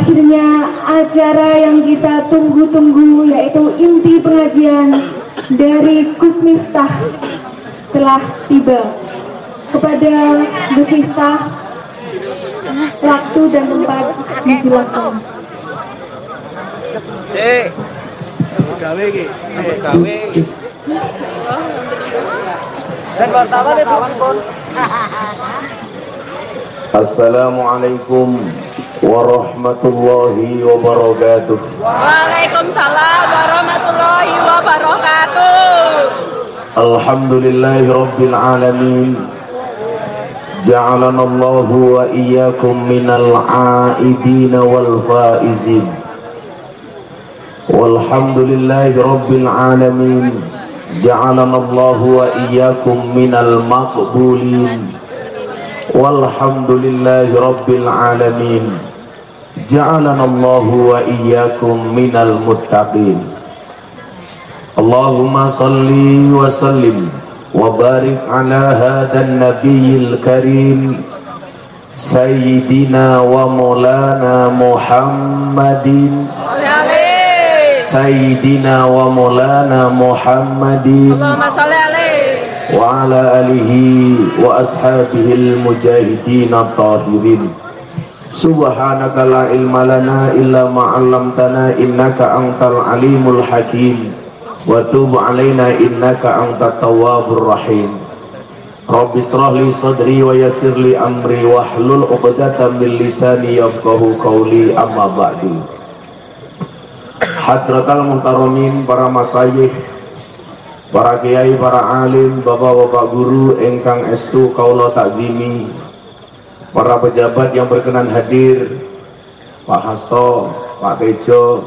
Akhirnya acara yang kita tunggu-tunggu yaitu inti pengajian dari Gus Miftah telah tiba. Kepada Gus Miftah, waktu dan tempat disilakan. Cek. Gawe iki. Gawe. Dan wartawan itu. Assalamualaikum warahmatullahi wabarakatuh. Waalaikumsalam warahmatullahi wabarakatuh. Alhamdulillahi rabbil alamin. Ja'alana Allah wa iyyakum minal 'aidin wal faizin. Walhamdulillahi rabbil alamin. Ja'alana Allah wa iyyakum minal maqbulin walhamdulillahi rabbil alamin. Allah wa iyyakum minal muttaqin. Allahumma salli wa sallim wa ala hadan nabiyil karim Sayyidina wa maulana Muhammadin. Sayyidina wa maulana Muhammadin وعلى آله وأصحابه المجاهدين الطاهرين سبحانك لا علم لنا إلا ما علمتنا إنك أنت العليم الحكيم وتوب علينا إنك أنت التواب الرحيم رب اشرح لي صدري ويسر لي أمري واحلل عقدة من لساني يفقه قولي أما بعد Hadratal Muhtaromin para masayih para kiai, para alim, bapak-bapak guru, engkang estu kaulo takdimi, para pejabat yang berkenan hadir, Pak Hasto, Pak Tejo,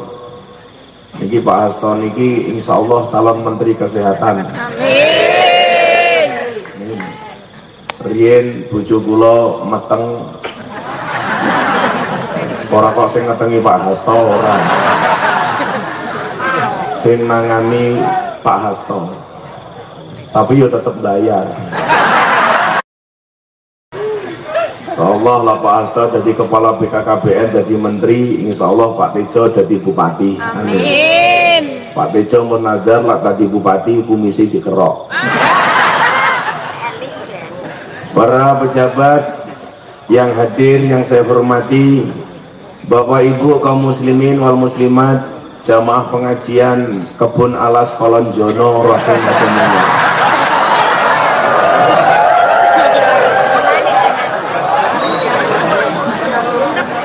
niki Pak Hasto niki insya Allah calon Menteri Kesehatan. Amin. Rien bojo kula meteng. Ora kok sing ngetengi Pak Hasto ora. Sing nangani Pak Hasto. Tapi yo tetep bayar. Insyaallah lah Pak Hasto jadi kepala BKKBN jadi menteri, insyaallah Pak Tejo jadi bupati. Amin. Pak Tejo menadar lah tadi bupati Bumisi dikerok. Para pejabat yang hadir yang saya hormati, Bapak Ibu kaum muslimin wal muslimat, jamaah pengajian Kebun Alas Kolon Jono rahimahumullah.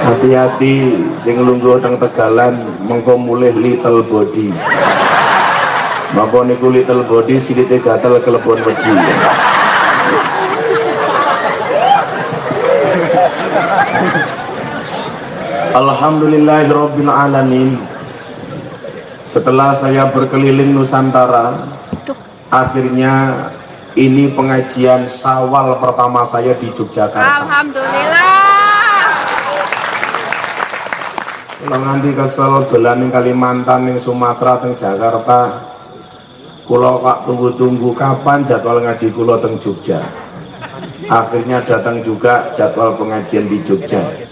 Hati-hati sing lungguh teng Tegalan mengko mulih little body. Bapak niku little body silite gatel kelebon wedi. Alhamdulillahirabbil alamin. Setelah saya berkeliling Nusantara, akhirnya ini pengajian Sawal pertama saya di Yogyakarta. Alhamdulillah. Kalau nganti kesel dolan ning Kalimantan ning Sumatera teng Jakarta. Kula kak tunggu-tunggu kapan jadwal ngaji kula teng Jogja. Akhirnya datang juga jadwal pengajian di Jogja.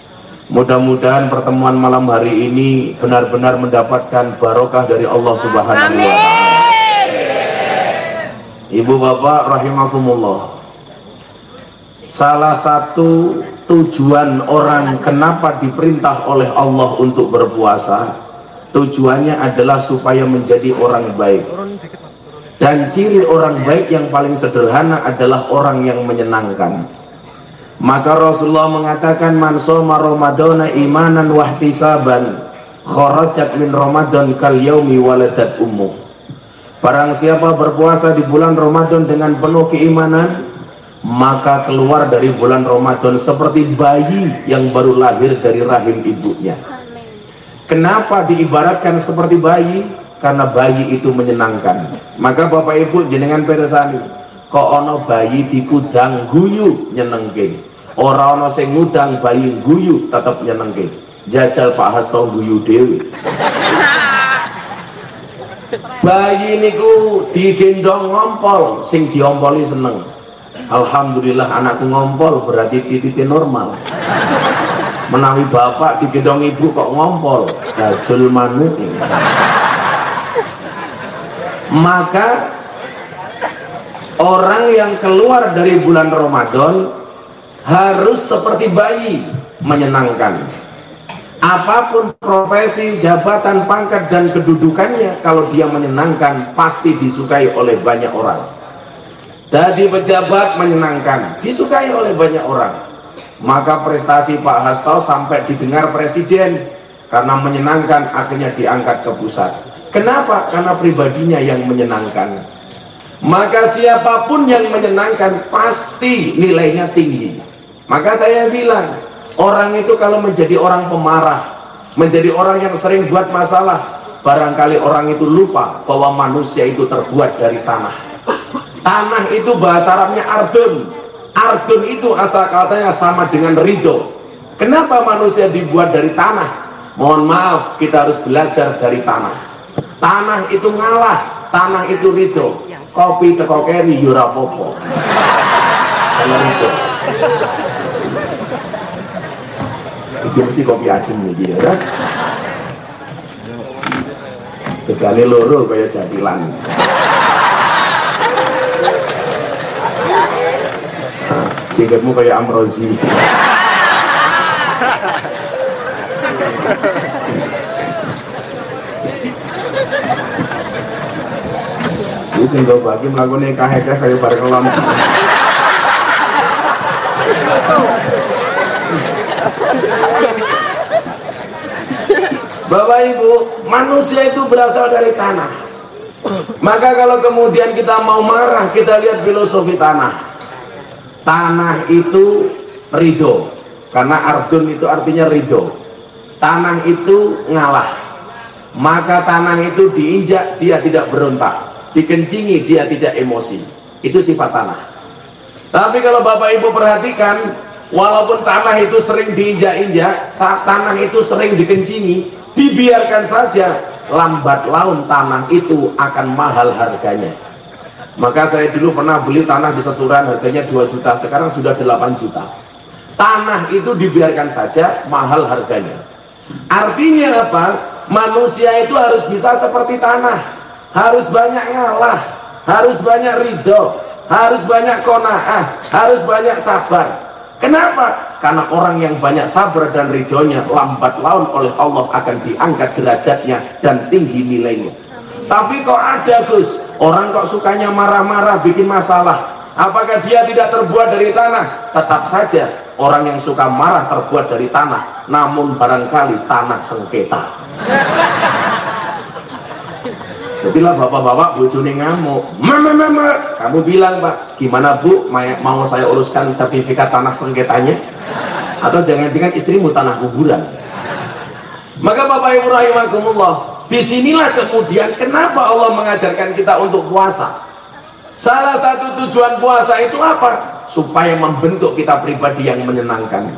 Mudah-mudahan pertemuan malam hari ini benar-benar mendapatkan barokah dari Allah Subhanahu wa taala. Ibu bapak rahimakumullah. Salah satu tujuan orang kenapa diperintah oleh Allah untuk berpuasa, tujuannya adalah supaya menjadi orang baik. Dan ciri orang baik yang paling sederhana adalah orang yang menyenangkan. Maka Rasulullah mengatakan man soma Ramadana imanan wahtisaban kharajat min Ramadan kal yaumi waladat ummuh. Barang siapa berpuasa di bulan Ramadan dengan penuh keimanan, maka keluar dari bulan Ramadan seperti bayi yang baru lahir dari rahim ibunya. Kenapa diibaratkan seperti bayi? Karena bayi itu menyenangkan. Maka Bapak Ibu jenengan peresani, kok ono bayi dikudang guyu nyenengke. Ora ono sing ngudang bayi guyu tetep nyenengke. Jajal Pak Hasto guyu dewi. bayi niku digendong ngompol sing diompoli seneng Alhamdulillah anakku ngompol berarti titiknya normal menawi bapak digendong ibu kok ngompol gajul manuk ini. maka orang yang keluar dari bulan Ramadan harus seperti bayi menyenangkan. Apa pun profesi, jabatan, pangkat dan kedudukannya kalau dia menyenangkan pasti disukai oleh banyak orang. Jadi pejabat menyenangkan disukai oleh banyak orang. Maka prestasi Pak Hasto sampai didengar presiden karena menyenangkan akhirnya diangkat ke pusat. Kenapa? karena pribadinya yang menyenangkan. Maka siapa pun yang menyenangkan pasti nilainya tinggi maka saya bilang orang itu kalau menjadi orang pemarah menjadi orang yang sering buat masalah barangkali orang itu lupa bahwa manusia itu terbuat dari tanah tanah itu bahasa Arabnya ardun Ardun itu asal katanya sama dengan ridho. Kenapa manusia dibuat dari tanah? Mohon maaf, kita harus belajar dari tanah. Tanah itu ngalah, tanah itu ridho. Kopi teko keri yura popo. Kalau ridho. Iki mesti kopi adem nih ya? Tegale loro kaya jatilan. sikapmu kayak Amrozi Ini sing gue bagi melakukan nikah-nikah kayak bareng kelam Bapak Ibu, manusia itu berasal dari tanah. Maka kalau kemudian kita mau marah, kita lihat filosofi tanah. Tanah itu ridho karena ardun itu artinya ridho tanah itu ngalah. Maka tanah itu diinjak dia tidak berontak. Dikencingi dia tidak emosi. Itu sifat tanah. Tapi kalau bapak ibu perhatikan walaupun tanah itu sering diinjak-injak saat tanah itu sering dikencingi dibiarkan saja lambat laun tanah itu akan mahal harganya maka saya dulu pernah beli tanah di Sesuran harganya 2 juta, sekarang sudah 8 juta. Tanah itu dibiarkan saja mahal harganya. Artinya apa? Manusia itu harus bisa seperti tanah. Harus banyak ngalah, harus banyak ridho, harus banyak kona'ah, harus banyak sabar. Kenapa? Karena orang yang banyak sabar dan ridhonya lambat laun oleh Allah akan diangkat derajatnya dan tinggi nilainya. Tapi kok ada Gus, Orang kok sukanya marah-marah bikin masalah. Apakah dia tidak terbuat dari tanah? Tetap saja orang yang suka marah terbuat dari tanah. Namun barangkali tanah sengketa. Jadilah bapak-bapak bojone ngamuk. Mama, mama. Kamu bilang pak, gimana bu? Mau saya uruskan sertifikat tanah sengketanya? Atau jangan-jangan istrimu tanah kuburan? Maka bapak ibu rahimahkumullah, Di sinilah kemudian kenapa Allah mengajarkan kita untuk puasa. Salah satu tujuan puasa itu apa? Supaya membentuk kita pribadi yang menyenangkan.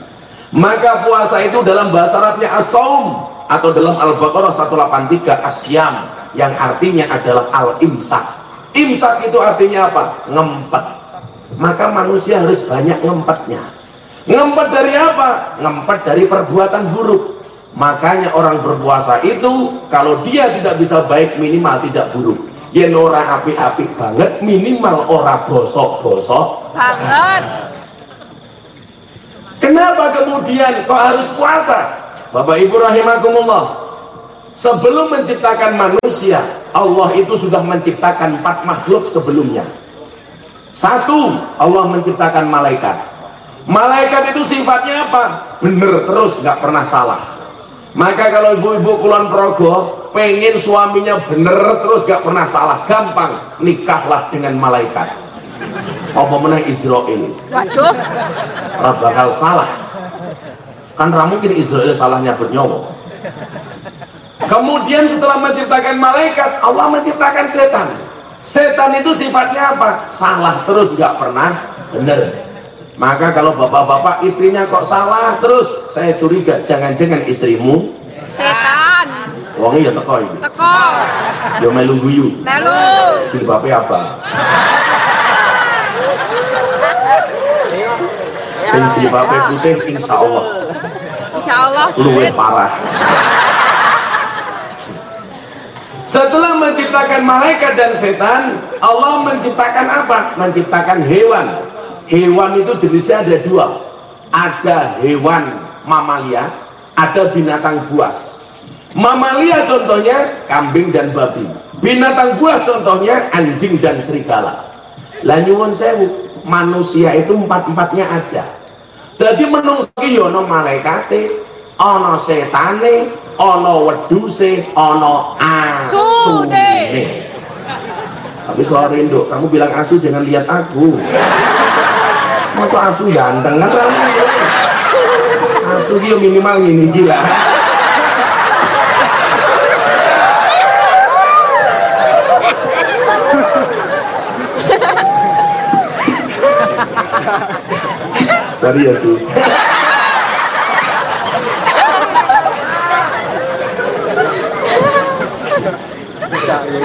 Maka puasa itu dalam bahasa Arabnya as-saum atau dalam Al-Baqarah 183 asyam yang artinya adalah al-imsak. Imsak itu artinya apa? Ngempet. Maka manusia harus banyak ngempetnya. Ngempet dari apa? Ngempet dari perbuatan buruk makanya orang berpuasa itu kalau dia tidak bisa baik minimal tidak buruk yen ora api-api banget minimal ora bosok-bosok banget kenapa kemudian kok harus puasa Bapak Ibu rahimakumullah sebelum menciptakan manusia Allah itu sudah menciptakan empat makhluk sebelumnya satu Allah menciptakan malaikat malaikat itu sifatnya apa? bener terus nggak pernah salah maka kalau ibu-ibu kulon progo pengen suaminya bener terus gak pernah salah, gampang nikahlah dengan malaikat. Apa menang Israel? Waduh. bakal salah. Kan mungkin Israel salahnya bernyawa. Kemudian setelah menciptakan malaikat, Allah menciptakan setan. Setan itu sifatnya apa? Salah terus gak pernah bener. Maka kalau bapak-bapak istrinya kok salah terus, saya curiga jangan-jangan istrimu setan. Wong ya teko iki. Teko. Yo melu guyu. Melu. Jilbabe apa? Sing jilbabe putih insya Allah. Luwih parah setelah menciptakan malaikat dan setan Allah menciptakan apa? menciptakan hewan. Hewan itu jenisnya ada dua. Ada hewan mamalia ada binatang buas. Mamalia contohnya kambing dan babi. Binatang buas contohnya anjing dan serigala. Lah nyuwun sewu manusia itu empat-empatnya ada. Jadi menungso ki ya ana malaikate ana setane ana weduse ana asune tapi sorry Nduk, kamu bilang asu jangan lihat aku. Masa asu ganteng kan asu ki ya minimal gini gila sorry ya sih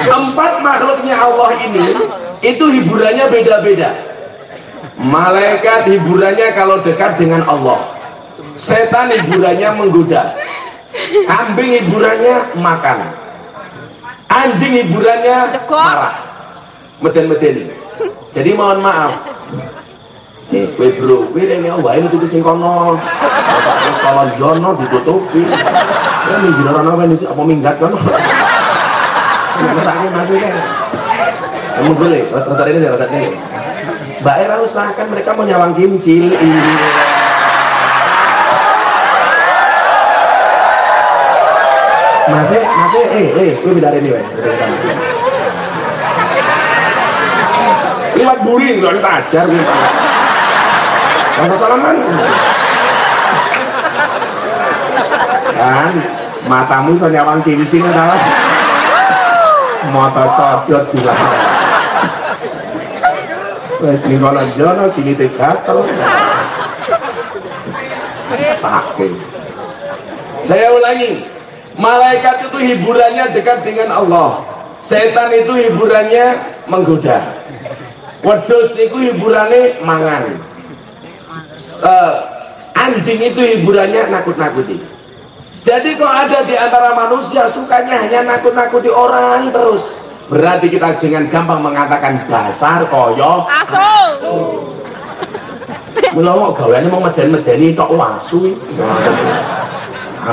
empat makhluknya Allah ini itu hiburannya beda-beda. Malaikat hiburannya kalau dekat dengan Allah. Setan hiburannya menggoda. Kambing hiburannya makan. Anjing hiburannya marah. Meden-meden. Jadi mohon maaf. Eh, kowe bro, kowe rene wae nutupi sing kono. Masa wis kolon jono ditutupi. Ya minggir ora sih apa minggat kono. Mesake masih kan. Kamu boleh, rata ini rata ini. Mbak Era usahakan mereka mau nyawang kincil ini. Masih, masih, eh, eh, gue beda ini, weh. Liwat buri, nggak tajar, gue. Masa salaman? Kan, matamu so nyawang kincing adalah mata codot bilang. Wes ning kono jono sini teh gatel. Sakit. Saya ulangi, malaikat itu hiburannya dekat dengan Allah. Setan itu hiburannya menggoda. Wedus niku hiburannya mangan. Eh, anjing itu hiburannya nakut-nakuti. Jadi kok ada di antara manusia sukanya hanya nakut-nakuti orang terus. Berarti kita dengan gampang mengatakan dasar koyo Asu. Mula kok gaweane mau meden-medeni tok wasu. iki.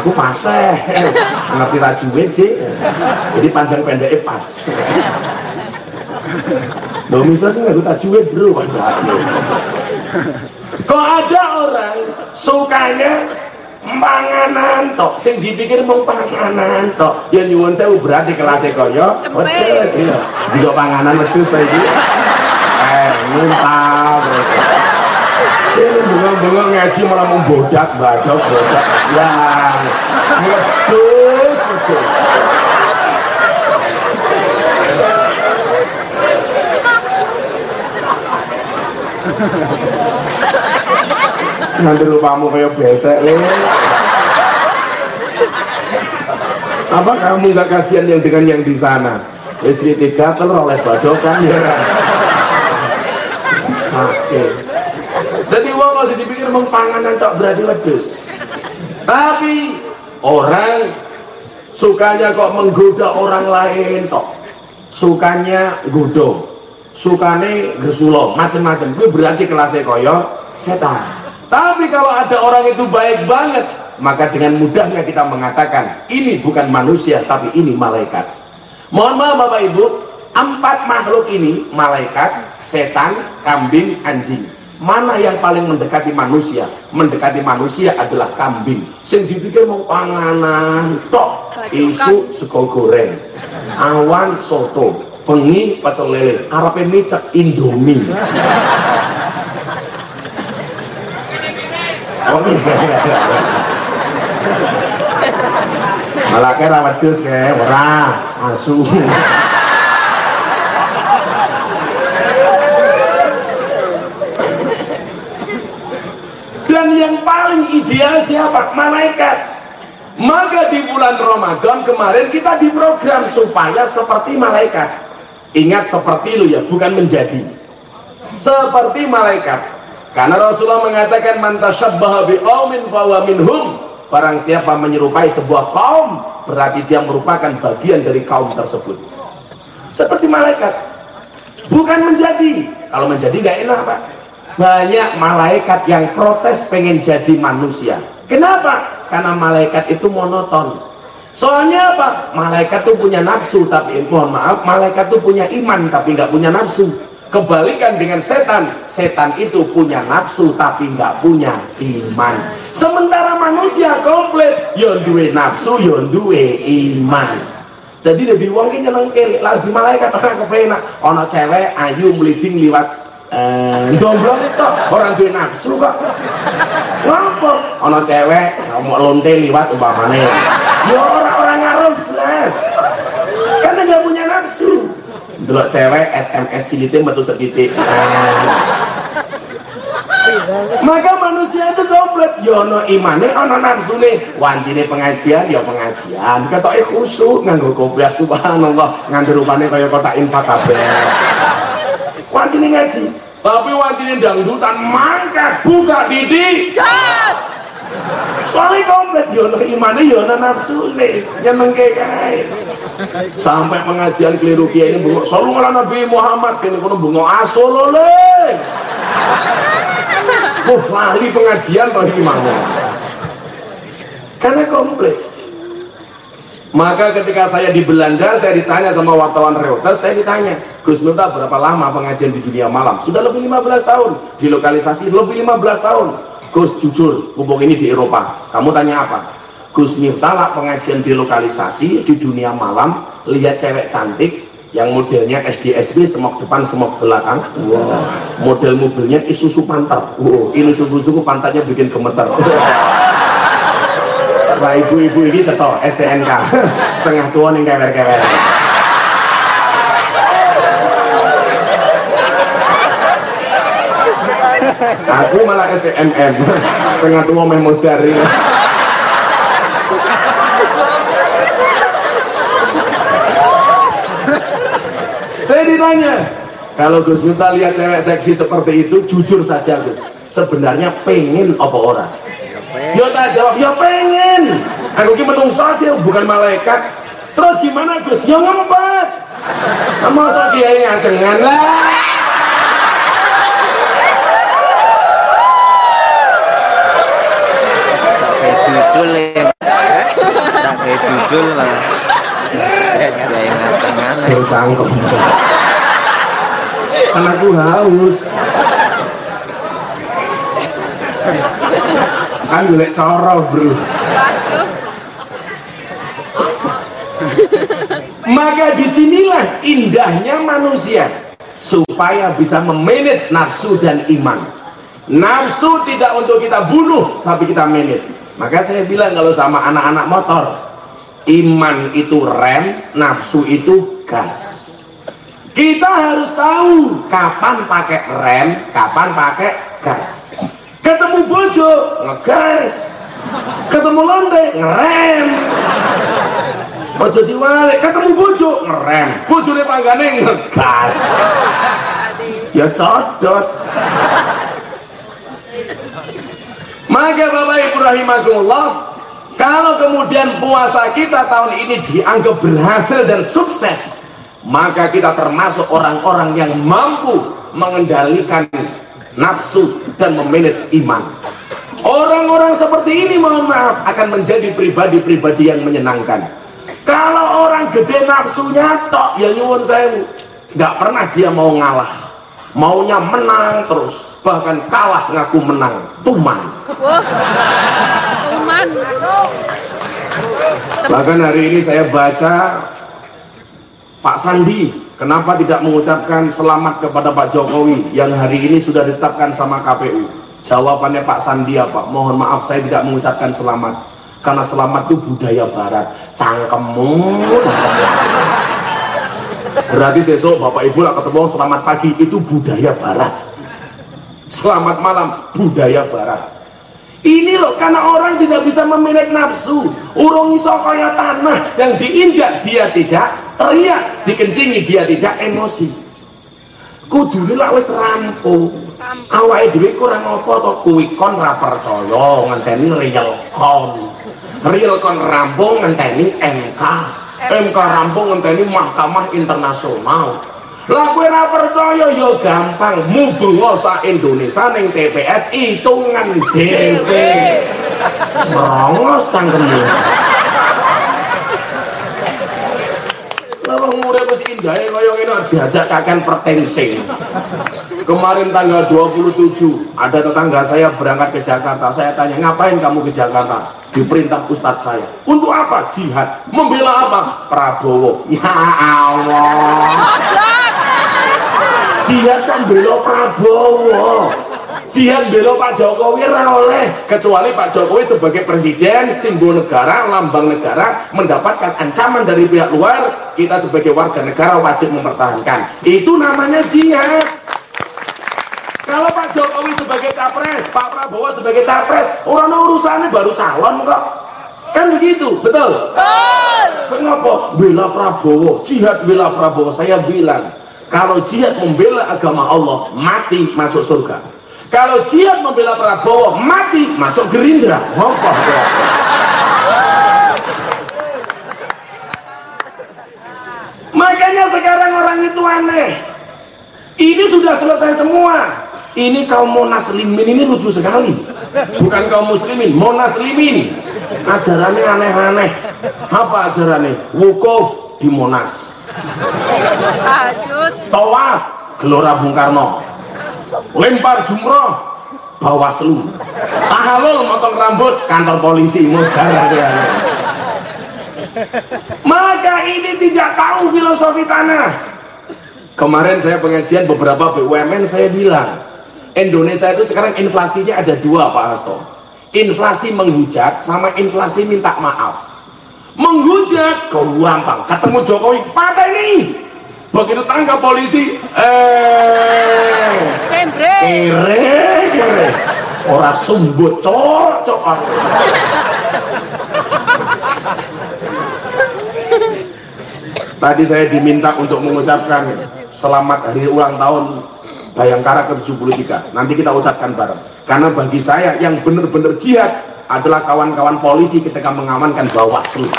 Aku fasih. Ngerti tajwid sih. Jadi panjang pendeknya pas. Loh misalnya sih nggak tajwid bro. Kok ada orang sukanya panganan tok. Sing dipikir mau panganan tok. Ya nyuwun sewu berarti kelasnya koyo Cepet. wedhus. Iya. Jika panganan wedhus saiki eh muntah ini bengong-bengong ngaji malah membodak badok bodak. Ya. Wedhus wedhus nanti rupamu kayak besek apa kamu nggak kasihan yang dengan yang di sana? Wis tiga telur oleh badokan ya. Sakit. Jadi uang masih dipikir mau panganan tak berarti wedus tapi orang sukanya kok menggoda orang lain tok. Sukanya godo sukane gesulo macem-macem. Itu berarti kelasnya koyo setan tapi kalau ada orang itu baik banget maka dengan mudahnya kita mengatakan ini bukan manusia tapi ini malaikat. Mohon maaf bapak ibu empat makhluk ini malaikat setan kambing anjing. Mana yang paling mendekati manusia? Mendekati manusia adalah kambing. Sing dipikir mau panganan tok isu sego goreng. Awan soto bengi pecel lele arepe micek indomie oh iya. Malah kira wedus kayak ora asu. Dan yang paling ideal siapa? malaikat. Maka di bulan Ramadan kemarin kita diprogram supaya seperti malaikat. Ingat seperti lu ya bukan menjadi. Seperti malaikat karena Rasulullah mengatakan man tasyabbaha biqaumin fahuwa minhum. Barang siapa menyerupai sebuah kaum berarti dia merupakan bagian dari kaum tersebut. Seperti malaikat. Bukan menjadi. Kalau menjadi nggak enak pak. Banyak malaikat yang protes pengen jadi manusia. Kenapa? karena malaikat itu monoton. Soalnya apa? malaikat tuh punya nafsu tapi mohon maaf malaikat tuh punya iman tapi nggak punya nafsu kebalikan dengan setan. Setan itu punya nafsu tapi nggak punya iman. Sementara manusia komplit. Yon duwe nafsu yon duwe iman. Jadi lebih wong ini nyenengke lagi malaikat orang kepenak. Ono cewek ayu meliding liwat eh domblong itu. Orang duwe nafsu kok. Ngapa ono cewek mau lonte liwat umpamane. Ya orang-orang ngaruh belas karena nggak punya nafsu delok cewek SMS silite metu setitik maka manusia itu komplit. Ya ono imane ono nafsune. Wancine pengajian ya pengajian. Ketoke khusuk nganggo kopiah subhanallah. Nganti rupane kaya kotak infak kabeh. Wancine ngaji. Tapi wancine dangdutan mangkat buka didik. Jos. Soalnya komplit ya ono imane ya ono nafsune nyenengke kae sampai pengajian keliru kiai ini bengok selalu malah Nabi Muhammad. Sini kono bengok asolole oh lali pengajian toh gimana karena komplit maka ketika saya di Belanda saya ditanya sama wartawan Reuters saya ditanya Gus Miftah berapa lama pengajian di dunia malam? Sudah lebih 15 tahun. Di lokalisasi lebih 15 tahun Gus jujur mumpung ini di Eropa kamu tanya apa? Gus Miftah pengajian di lokalisasi di dunia malam lihat cewek cantik yang modelnya SDSB semok depan semok belakang. Wow. model mobilnya Isuzu Panther wow. ini suku-suku pantatnya bikin gemeter. Wah ibu-ibu ini tetap STNK setengah tua nih kewer-kewer aku malah STMM setengah tua meh modar ini saya ditanya kalau Gus Miftah lihat cewek seksi seperti itu jujur saja Gus. Sebenarnya pengen apa orang ya tak jawab ya pengen. Aku ini menung saja bukan malaikat. Terus gimana Gus? Ya ngempet. Masa kiai ngajengan lah judul ya tak kayak judul lah kayak ngacang Yo cangkem. Kan aku haus. Kan golek cara, Bro. Maka di sinilah indahnya manusia supaya bisa memanage nafsu dan iman. Nafsu tidak untuk kita bunuh, tapi kita manage. Maka saya bilang kalau sama anak-anak motor, iman itu rem, nafsu itu gas. Kita harus tahu kapan pakai rem, kapan pakai gas. Ketemu bojo, ngegas. Ketemu londe, ngerem. Bojo diwalik, ketemu bojo, ngerem. Bojo di panggane ngegas. Ya codot. Maka Bapak Ibu rahimahkumullah, kalau kemudian puasa kita tahun ini dianggap berhasil dan sukses, maka kita termasuk orang-orang yang mampu mengendalikan nafsu dan memanage iman. Orang-orang seperti ini mohon maaf akan menjadi pribadi-pribadi yang menyenangkan. Kalau orang gede nafsunya tok ya nyuwun saya nggak pernah dia mau ngalah. Maunya menang terus, bahkan kalah ngaku menang, tuman. Bahkan hari ini saya baca Pak Sandi kenapa tidak mengucapkan selamat kepada Pak Jokowi yang hari ini sudah ditetapkan sama KPU jawabannya Pak Sandi apa? Mohon maaf saya tidak mengucapkan selamat. Karena selamat itu budaya barat. Cangkemmu berarti besok Bapak Ibu lah ketemu selamat pagi. Itu budaya barat selamat malam budaya barat ini loh karena orang tidak bisa memanage nafsu. Urung iso kaya tanah yang diinjak dia tidak teriak, dikencingi dia tidak emosi. Kudune lak wis rampung. Awake dhewe kurang apa to kuwi kon ra percaya ngenteni real kon. real kon rampung ngenteni MK MK rampung ngenteni Mahkamah Internasional lah ora percaya ya gampang mubeng sak Indonesia ning TPS hitungan dhewe rongos sangkene Lawang murid wis indahe kaya ngene diadakaken pertensing. Kemarin tanggal 27 ada tetangga saya berangkat ke Jakarta. Saya tanya, "Ngapain kamu ke Jakarta?" Diperintah ustadz saya. "Untuk apa?" Jihad. Membela apa? Prabowo. Ya Allah. Jihad kan bela Prabowo jihad bela Pak Jokowi ora oleh. Kecuali Pak Jokowi sebagai presiden simbol negara lambang negara mendapatkan ancaman dari pihak luar kita sebagai warga negara wajib mempertahankan. Itu namanya jihad. Kalau Pak Jokowi sebagai capres Pak Prabowo sebagai capres orang urusannya baru calon kok. Kan begitu betul. Kenapa? Bela Prabowo jihad bela Prabowo saya bilang kalau jihad membela agama Allah mati masuk surga kalau jihad membela Prabowo, mati masuk Gerindra. Ngopo Makanya sekarang orang itu aneh. Ini sudah selesai semua. Ini kaum monaslimin ini lucu sekali. Bukan kaum muslimin, monaslimin. Ajarannya aneh-aneh. Apa ajarannya? Wukuf di Monas. Tawaf Gelora Bung Karno. Lempar jumroh bawaslu. Tahalul motong rambut kantor polisi maka ini tidak tahu filosofi tanah. Kemarin saya pengajian beberapa BUMN saya bilang Indonesia itu sekarang inflasinya ada dua Pak Hasto. Inflasi menghujat sama inflasi minta maaf menghujat. Gampang. Ketemu Jokowi. Pada ini. Begitu tangkap polisi. Eh. Kere kere ora sumbut. Cocok tadi saya diminta untuk mengucapkan selamat hari ulang tahun Bayangkara ke-73. Nanti kita ucapkan bareng. Karena bagi saya yang benar-benar jihad adalah kawan-kawan polisi ketika mengamankan Bawaslu.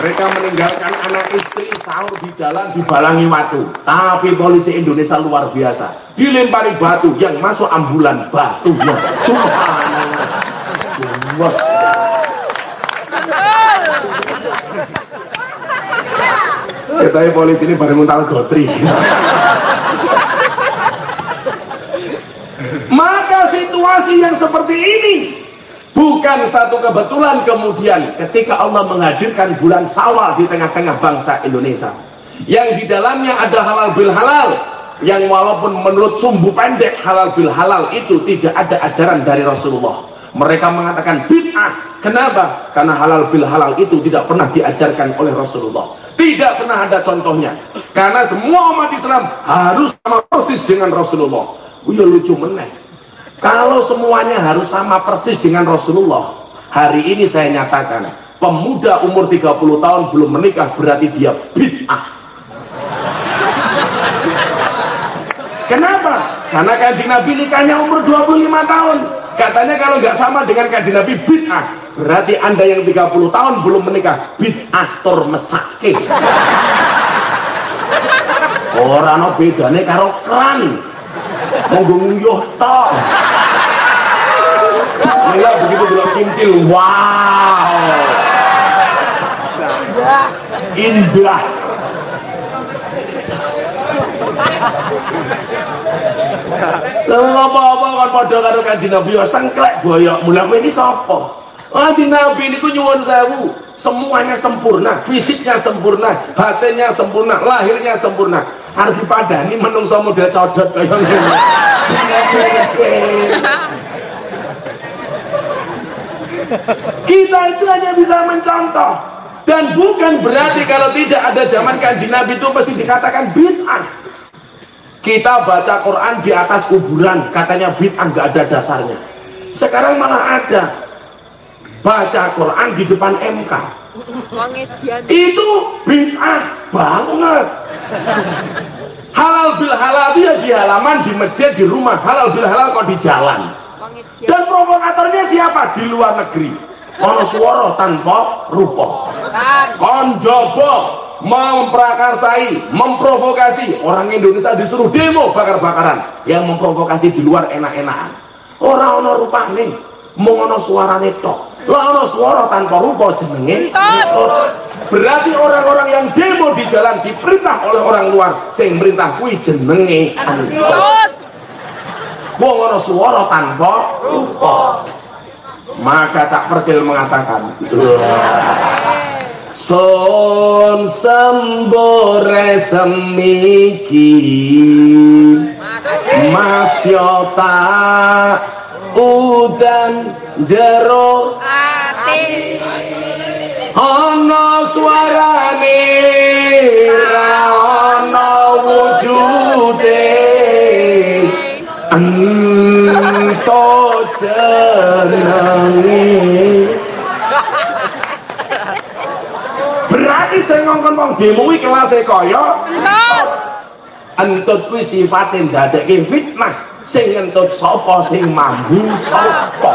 Mereka meninggalkan anak istri sahur di jalan dibalangi batu tapi polisi Indonesia luar biasa. Dilempari batu yang masuk ambulan batunya subhanallah. Katanya polisi ini baru mental gotri maka situasi yang seperti ini Bukan satu kebetulan kemudian ketika Allah menghadirkan bulan sawal di tengah-tengah bangsa Indonesia. Yang di dalamnya ada halal bil halal. Yang walaupun menurut sumbu pendek halal bil halal itu tidak ada ajaran dari Rasulullah. Mereka mengatakan bid'ah. Kenapa? Karena halal bil halal itu tidak pernah diajarkan oleh Rasulullah. Tidak pernah ada contohnya. Karena semua umat Islam harus sama persis dengan Rasulullah. Uya lucu meneh kalau semuanya harus sama persis dengan Rasulullah, hari ini saya nyatakan, pemuda umur 30 tahun belum menikah berarti dia bid'ah. Kenapa? Karena kajian Nabi nikahnya umur 25 tahun. Katanya kalau nggak sama dengan kajian Nabi bid'ah. Berarti anda yang 30 tahun belum menikah bid'ah tor mesake. Orang no bedane karo keran monggo nguyuh tok Mila begitu bilang kincil wow. Indah. Lalu apa-apa kan pada karo kanji Nabi ya sengklek boyok mulai ini sapa? Kanji Nabi ini nyuwun sewu. Semuanya sempurna, fisiknya sempurna, hatinya sempurna, lahirnya sempurna. Harus dipadani menungso model codot kaya ngene. Kita itu hanya bisa mencontoh. Dan bukan berarti kalau tidak ada zaman kanji Nabi itu pasti dikatakan bid'ah. Kita baca Quran di atas kuburan katanya bid'ah nggak ada dasarnya. Sekarang malah ada baca Quran di depan MK itu bid'ah banget. Halal bil halal itu ya di halaman di masjid di rumah. Halal bil halal kok di jalan. Dan provokatornya siapa? Di luar negeri. Ono suara tanpa rupa. Kon jobo memprakarsai memprovokasi. Orang Indonesia disuruh demo bakar-bakaran. Yang memprovokasi di luar enak-enakan. Orang ono rupane mau ono suarane tok. Lah suara tanpa rupa jenenge? Berarti orang-orang yang demo di jalan diperintah oleh orang luar sing merintah kuwi jenenge antut wong ono suara tanpa rupa. Maka Cak Percil mengatakan Son sembore semiki. Masyota udan jero. Ati. Ana suarane ra ana wujude. Ento jenenge. Berarti sing ngongkon wong demo kuwi kelase kaya? Entut. entut kuwi sifate ndadekke fitnah sing ngentut sapa sing mambu sapa?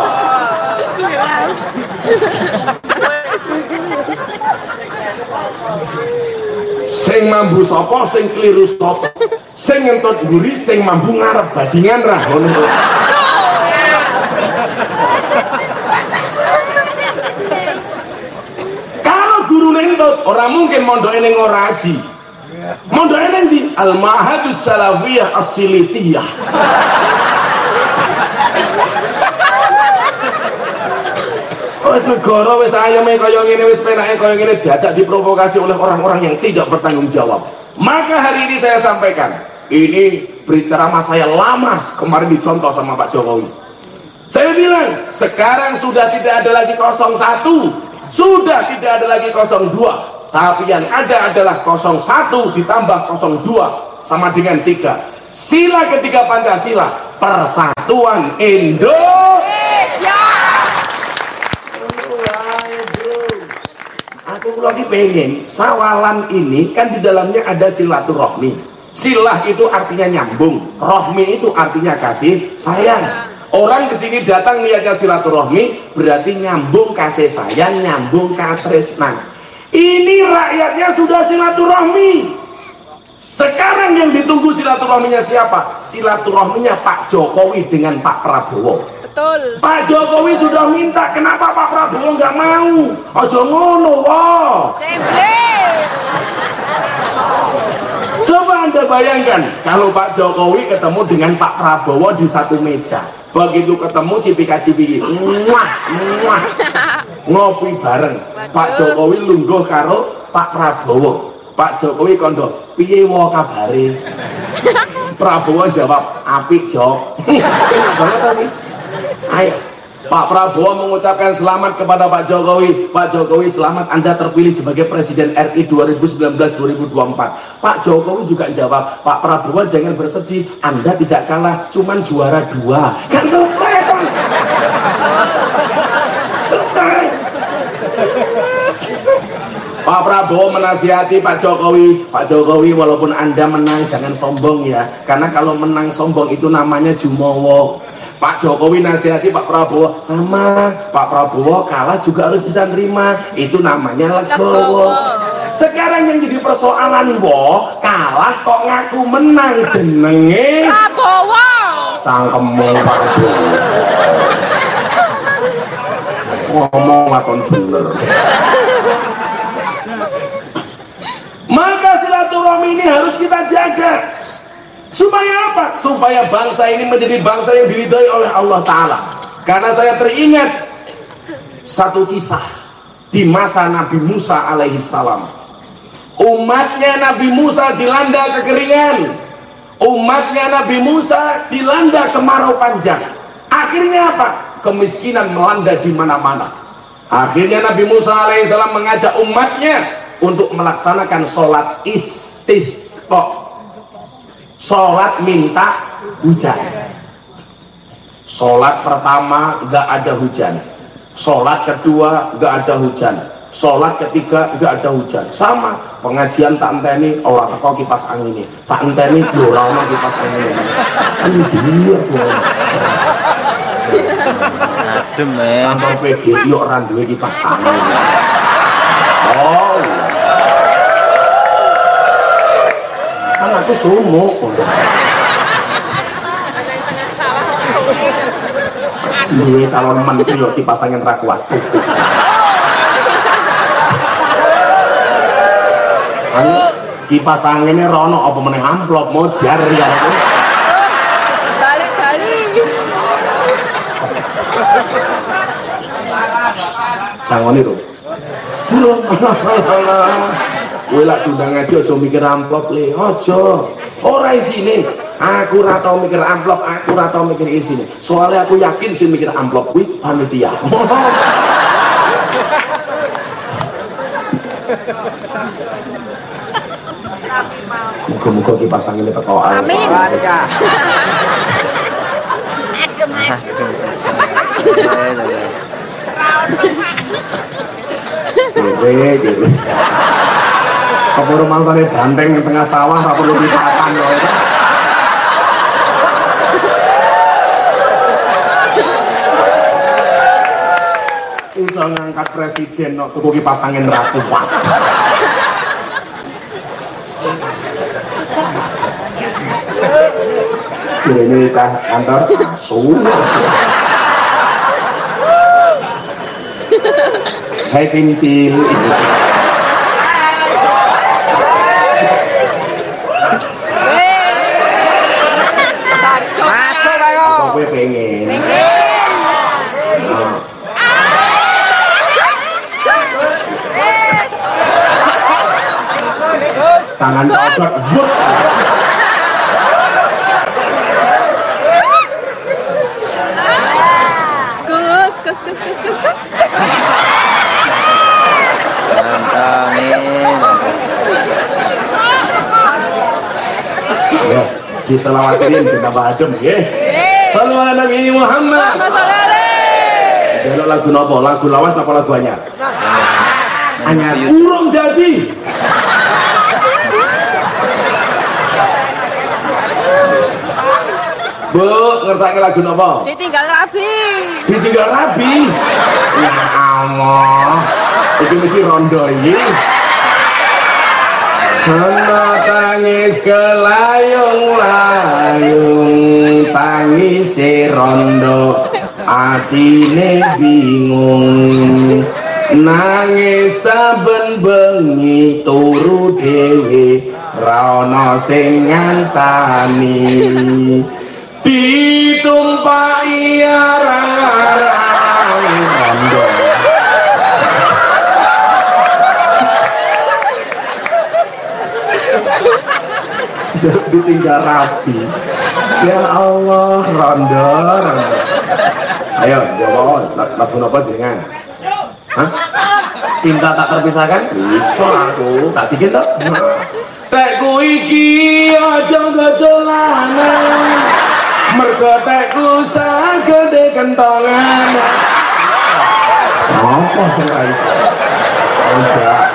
Sing mambu sapa sing keliru sapa? Sing ngentut mburi sing mambu ngarep bajingan ra ngono. Kalau guru ngentut orang mungkin mondoke ning ora aji mondoke ning di al mahadus salafiyah as-silitiyah Wes negara wis ayame kaya ngene wis penake kaya ngene dadak diprovokasi oleh orang-orang yang tidak bertanggung jawab. Maka hari ini saya sampaikan, ini berceramah saya lama kemarin dicontoh sama Pak Jokowi. Saya bilang, sekarang sudah tidak ada lagi 01, sudah tidak ada lagi 02, tapi yang ada adalah 01 ditambah 02 sama dengan 3. Sila ketiga Pancasila, persatuan Indonesia. Aku lagi pengen sawalan ini kan di dalamnya ada silaturahmi. Silah itu artinya nyambung, rohmi itu artinya kasih sayang. Orang ke sini datang niatnya silaturahmi berarti nyambung kasih sayang, nyambung katresnan. Ini rakyatnya sudah silaturahmi. Sekarang yang ditunggu silaturahminya siapa? Silaturahminya Pak Jokowi dengan Pak Prabowo. Betul. Pak Jokowi sudah minta, kenapa Pak Prabowo nggak mau? Ojo ngono. Semble. Coba Anda bayangkan kalau Pak Jokowi ketemu dengan Pak Prabowo di satu meja. Begitu ketemu cipika-cipiki, muah, muah, ngopi bareng. Pak Jokowi lungguh karo Pak Prabowo. Pak Jokowi kondo, piye wo kabare? Prabowo jawab, apik jok. Tadi. Ayo, Pak Prabowo mengucapkan selamat kepada Pak Jokowi. Pak Jokowi selamat Anda terpilih sebagai Presiden RI 2019-2024. Pak Jokowi juga jawab, Pak Prabowo jangan bersedih, Anda tidak kalah, cuman juara dua. Kan selesai kan? Selesai. Pak Prabowo menasihati Pak Jokowi Pak Jokowi walaupun anda menang jangan sombong ya Karena kalau menang sombong itu namanya jumowo Pak Jokowi nasihati Pak Prabowo Sama Pak Prabowo kalah juga harus bisa nerima Itu namanya legowo. Sekarang yang jadi persoalan wo Kalah kok ngaku menang jenenge Prabowo. Cangkemmu Pak Ngomong lakon bener Maka silaturahmi ini harus kita jaga. Supaya apa? Supaya bangsa ini menjadi bangsa yang diridhai oleh Allah Ta'ala. Karena saya teringat satu kisah di masa Nabi Musa alaihi salam. Umatnya Nabi Musa dilanda kekeringan. Umatnya Nabi Musa dilanda kemarau panjang. Akhirnya apa? Kemiskinan melanda di mana-mana. Akhirnya Nabi Musa alaihissalam mengajak umatnya untuk melaksanakan sholat istisqa. Sholat minta hujan. Sholat pertama gak ada hujan. Sholat kedua gak ada hujan. Sholat ketiga gak ada hujan. Sama pengajian tak enteni orang teko kipas angin ini. Tak enteni ono kipas angin ini. Kan dia adem eh. kantor PDI ora duwe kipas angin. Oh. Kan aku sumuk. Duwe calon menteri yo kipas angin ra kuat. Kan kipas anginnya rono apa meneh amplop modar ya. Balik balik. Sangone lho. Durung. Kowe lak diundang ngaji aja mikir amplop le. Aja. Ora isine. Aku ora tau mikir amplop, aku ora tau mikir isine. Soalnya aku yakin sing mikir amplop kuwi panitia. Muga-muga kipas angin teko ae. Amin. Adem. Dewe, dewe. Apa rumangsane banteng di tengah sawah tak perlu dipasang lho. ya. Iso ngangkat presiden kok tuku kipas angin ra kuat. Ini cah kantor asu. Hai kincil. Masuk ayo. Apa kowe pengen? Nah. Tangan codot. Wah. Gus, gus, gus, gus, gus, gus. Ya, diselawatin kenapa adem ya. Sallu ala Nabi Muhammad. Jaluk lagu nopo? Lagu lawas apa lagu anyar? Anyar. Urung jadi. Bu, ngersake lagu nopo? Ditinggal rabi. Ditinggal rabi. Ya Allah. Iki mesti rondo iki. Ana tangis kelayung-layung tangis rondo atine bingung nangis saben bengi turu dhewe ra ana sing ngancani ditumpaki arang-arang rondo Jangan ditinggal rapi. Ya Allah rondo ayo jawab lagu apa Hah? cinta tak terpisahkan? Bisa aku. Tak bikin toh tekku iki aja gedolanan mergo tekku sagede kentongan apa sing ra iso enggak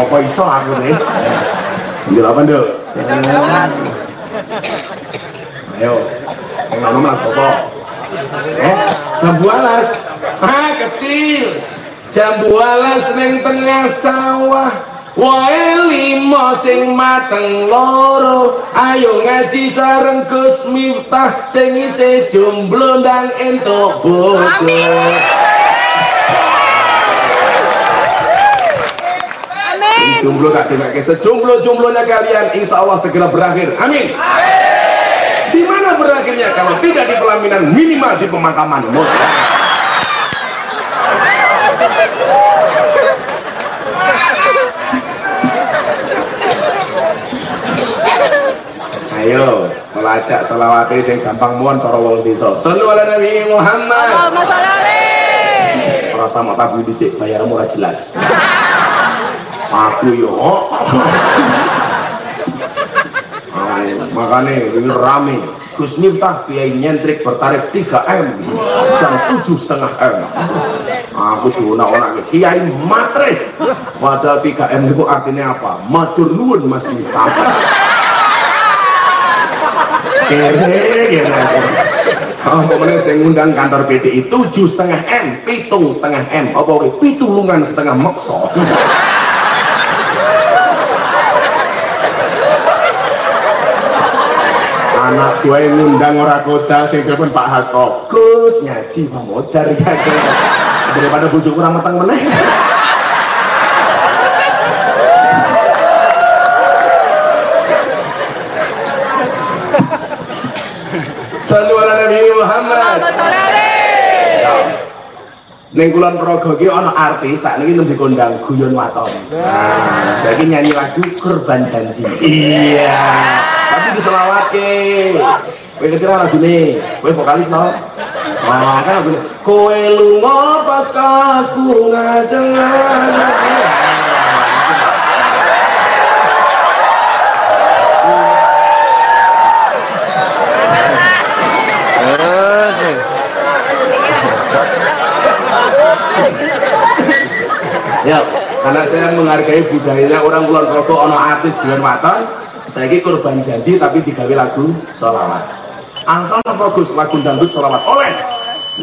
apa iso aku nih Gila apa nduk? Ayo, yang nama lah pokok. Eh, jambu alas. Ah, kecil. Jambu alas ning tengah sawah. Wae limo sing mateng loro Ayo ngaji sareng Gus Miftah Sing isih jomblo ndang entuk bojo Amin. Jomblo gak dengar sejomblo-jomblonya kalian insya Allah segera berakhir. Amin. Di mana berakhirnya kalau tidak di pelaminan minimal di pemakaman. Ayo, melacak selawat sing gampang muan cara wong desa. Sallu ala Nabi Muhammad. Allahumma sholli Ora sama tabu dhisik bayarmu ora jelas. Aku yo. Makanya ini rame. Gus Miftah kiai nyentrik bertarif 3M dan 7,5 M. Aku diunak-unak kiai matre. Padahal 3M itu artinya apa? Matur nuwun Mas Miftah. Kere kere Oh, mana saya ngundang kantor PDI tujuh setengah M, pitung setengah M, apa wih, pitulungan setengah makso. Anak gue yang ngundang ora kota, sing telepon Pak Hasto, Gus ngaji pamodar ya. Daripada bujuk kurang matang meneh. Sallu ala Nabi Muhammad. Ning kulon Progo iki ana artis sakniki nembe kondang guyon waton. Nah, jadi nyanyi lagu Kurban Janji. Iya. Tapi diselawatke. Kowe kira lagu ini, kowe vokalis no? Oh, kan lagu ini. Kowe lunga pas aku ngajeng Ya, karena saya menghargai budayanya orang Kulon Progo ono artis bulan waton, saya ini korban janji tapi digawe lagu solawat. Angsal apa Gus lagu dangdut solawat oleh.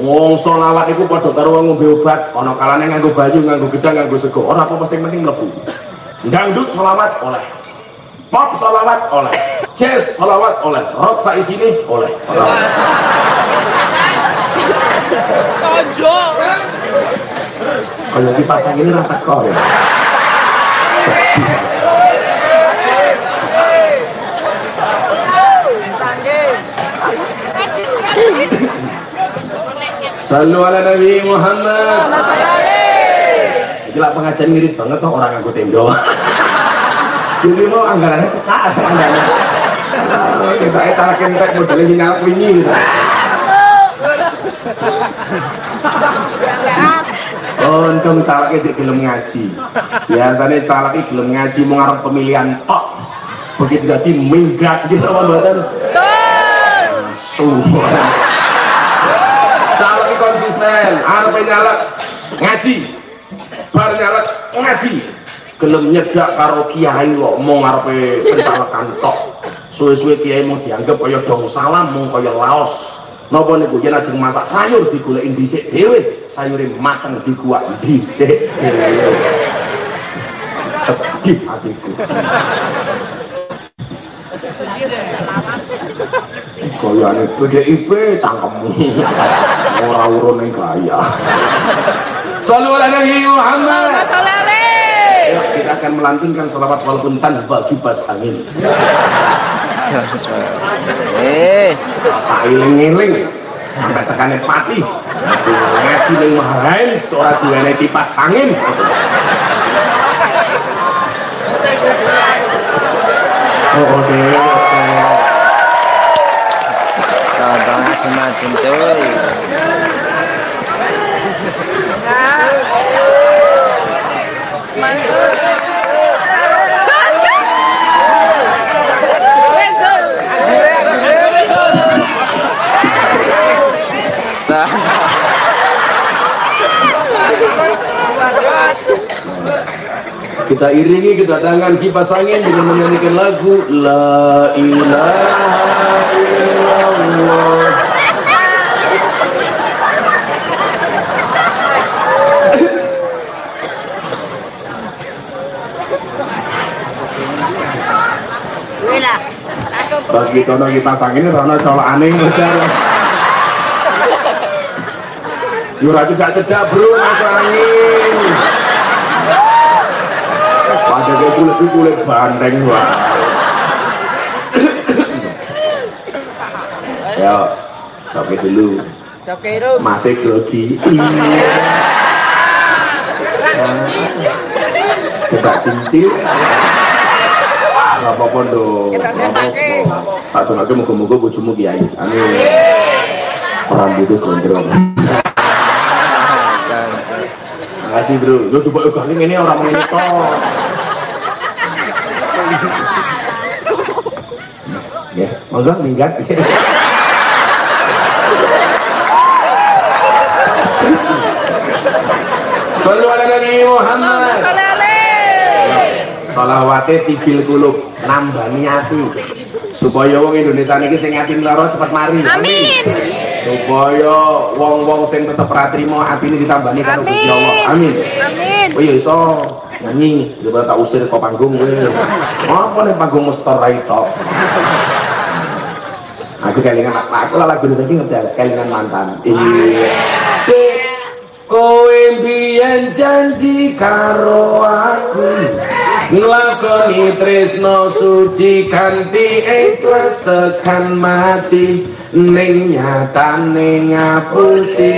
Wong solawat itu pada karo wong ngombe obat, ono kalane nganggo banyu, nganggo gedang, nganggo sego. Ora apa-apa sing penting mlebu. Dangdut solawat oleh. Pop solawat oleh. Jazz solawat oleh. Rock saisine oleh. Solawat. Kalau dipasang ini rata kok ya. Sallu ala Nabi Muhammad. Gila pengajian mirip banget tuh orang nganggo tendo. Jadi mau anggarannya cekak anggarannya. Oh, Kita cara kentek modelnya nyala wingi. Untung calaknya jadi gelem ngaji. Biasanya calaknya gelem ngaji mau ngarep pemilihan tok. Begitu jadi minggat gitu apa buatan? Sumpah. Calaknya konsisten, arep nyalak ngaji. Bar nyalak ngaji. Gelem nyedak karo kiai kok mau ngarepe pencalekan tok. Suwe-suwe kiai mau dianggap kaya dong salam mau kaya laos. Napa niku yen ajeng masak sayur digoleki dhisik dhewe, sayure mateng dikuak dhisik. Sedih hatiku. Gayane PDIP cangkemmu. Ora urun ning gaya. Sallu ala Nabi Muhammad. Kita akan melantunkan salawat walaupun tanpa kipas angin. Eh, Tak iling-iling sampai tekannya pati. Ngaji ning Maharais ora duwene kipas angin. Oh, oke, oke. contoh macam-macam Kita iringi kedatangan kipas angin dengan menyanyikan lagu La ilaha illallah. Bagi kono kipas angin rono colok aneh Yura tidak cedak bro mas angin Pada gue kulit itu kulit bandeng wah. Ayo, coba dulu. Masih grogi. Cedak kincil. Gak apa-apa dong. Tak tunggu muka-muka bojomu kiai. Amin. Orang butuh gondrong. Makasih bro. Lu coba kali ini orang ini toh. Ya, monggo minggat. Sallu ala Nabi Muhammad. Salawate tibil kulub nambani ati. supaya wong Indonesia niki sing yakin lara cepet mari Amin. supaya wong-wong sing tetep ra trimo atine ditambani karo Gusti Allah amin Amin. oh iya iso nyanyi daripada tak usir kok panggung kowe apa nih panggung mestor ra tok aku kelingan aku lah lagu tadi ngerti kelingan mantan. Iya. Kowe mbiyen janji karo aku nglakoni tresno suci kanthi ikhlas tekan mati ning nyatane ngapusi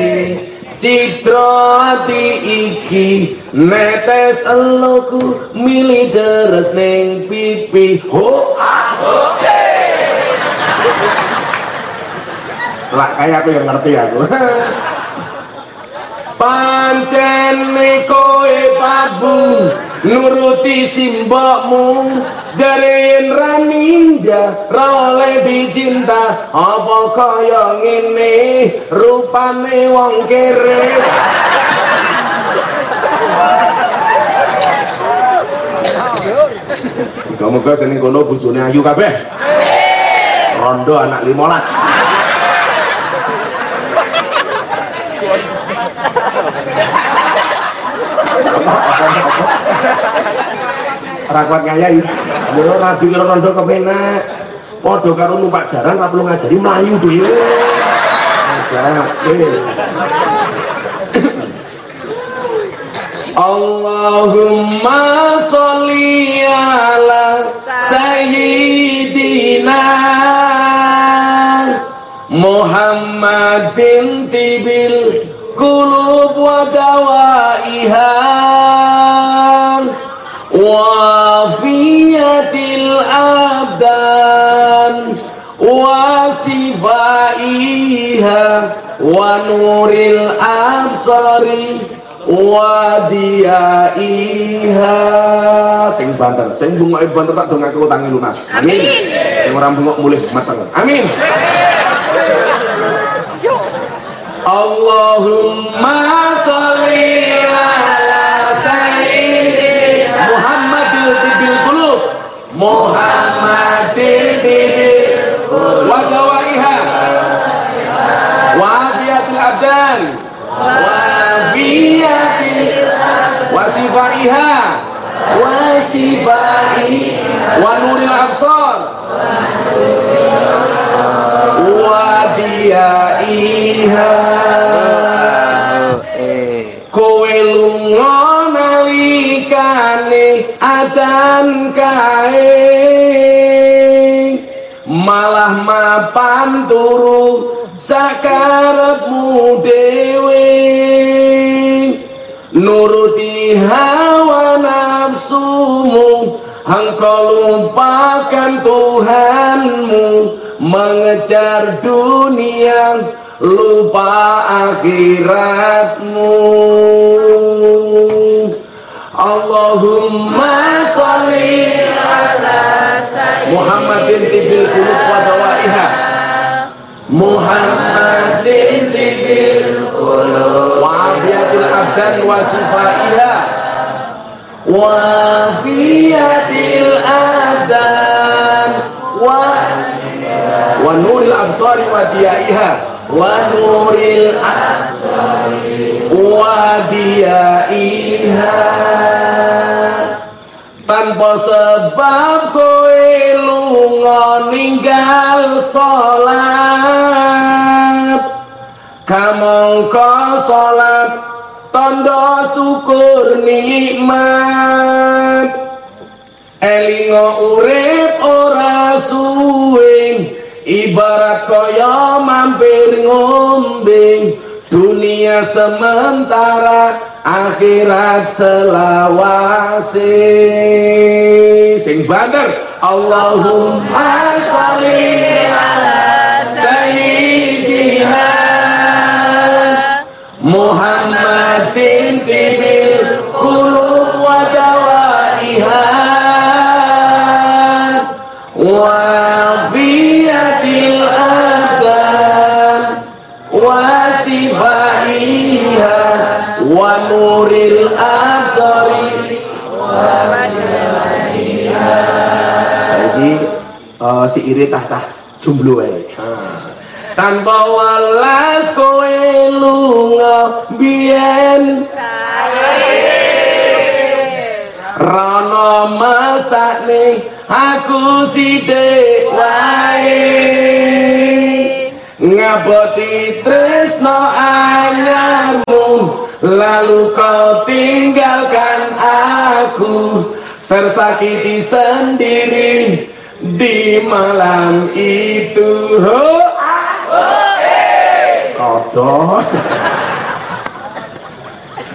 Citra ati iki netes eloku milih deres ning pipi. Ho ah, ho lah kayak aku yang ngerti aku. Pancen kowe babu nuruti simbokmu jarin raninja role dicinta apa kaya ngene rupane wong kere Moga-moga sini kono bojone ayu kabeh. Rondo anak 15. Rakwat ngayai. Yo rabi karo rondo kepenak. Padha karo numpak jaran ra perlu ngajari mlayu dhewe. Allahumma sholli ala sayyidina Muhammadin tibil kulub wa dawaiha sifaiha wa nuril absari wa diyaiha. Sing banter sing bunga banter tak dong aku utangi lunas. Amin. Sing orang bunga mulih mateng. Amin. Allahumma sholli ala sayyidina Muhammadil tibil qulub. Muhammadil wa nuril absar. Kowe lunga nalikane adan kae. Malah mapan turu sakarepmu dhewe. Nuruti nafsumu engkau lupakan Tuhanmu mengejar dunia lupa akhiratmu. Allahumma sholli ala Muhammadin tibil qulub wa dawaiha. Muhammadin tibil qulub wa afiyatil abdan wa sifaiha wa afiyatil abdan wa wa nuril absari wa diyaiha. Wa nuril absari wa diyaiha. Tanpa sebab kowe lunga ninggal salat. Kamangka salat tanda syukur nikmat. Elingo urip ora suwe ibarat kaya mampir ngombe dunia sementara akhirat selawase. Sing banter Allahumma sholli ala Muhammadin tibil qulub wa dawaiha wa fiyatil adan wa sifaiha wa nuril absari Saiki uh, si iri cah-cah wae. Tanpa walas kowe lunga biyen. Rono mesakne aku sithik wae. Ngaboti tresno anyarmu lalu kau tinggalkan aku. Tersakiti sendiri di malam itu ho kodok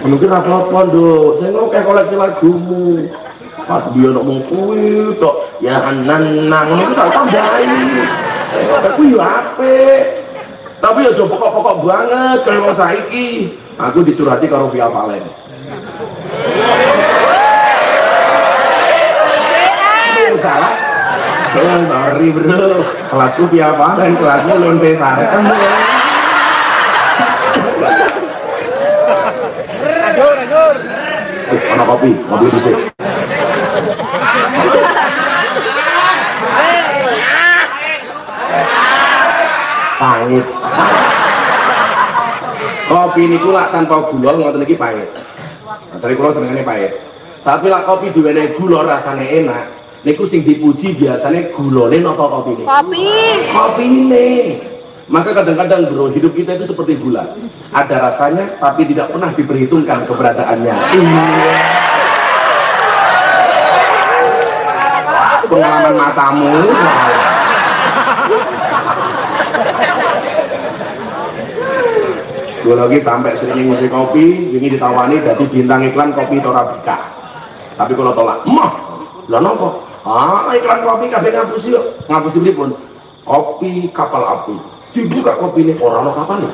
mungkin apa-apa nduk. Ngono kayak koleksi lagumu. Pak dia nak mau kuwi tok. Ya nang ngono tak tambahi. Aku yo apik. Tapi ya coba pokok-pokok banget kaya wong saiki. Aku dicurhati karo Via Valen. Salah. Sorry bro, kelasku Via Valen, kelasmu lonte sarek kan Mana kopi, di sini. Sangit. kopi ini pula tanpa gula ngoten iki pahit. Asale kula senengane pahit. Tapi lah kopi diwenehi gula rasanya enak. Niku sing dipuji biasanya gulane napa kopi? Kopi. Kopi ini. Maka kadang-kadang bro, hidup kita itu seperti gula. Ada rasanya, tapi tidak pernah diperhitungkan keberadaannya. Iya. Pengalaman matamu. Gue lagi sampai sering ngopi kopi, ini ditawani dari bintang iklan kopi Torabika. Tapi kalau tolak, mah, lah nopo? Ah, iklan kopi kabeh ngapusi yuk. Ngapusi pun Kopi kapal api. Dibuka kopi ini orang kapal nih.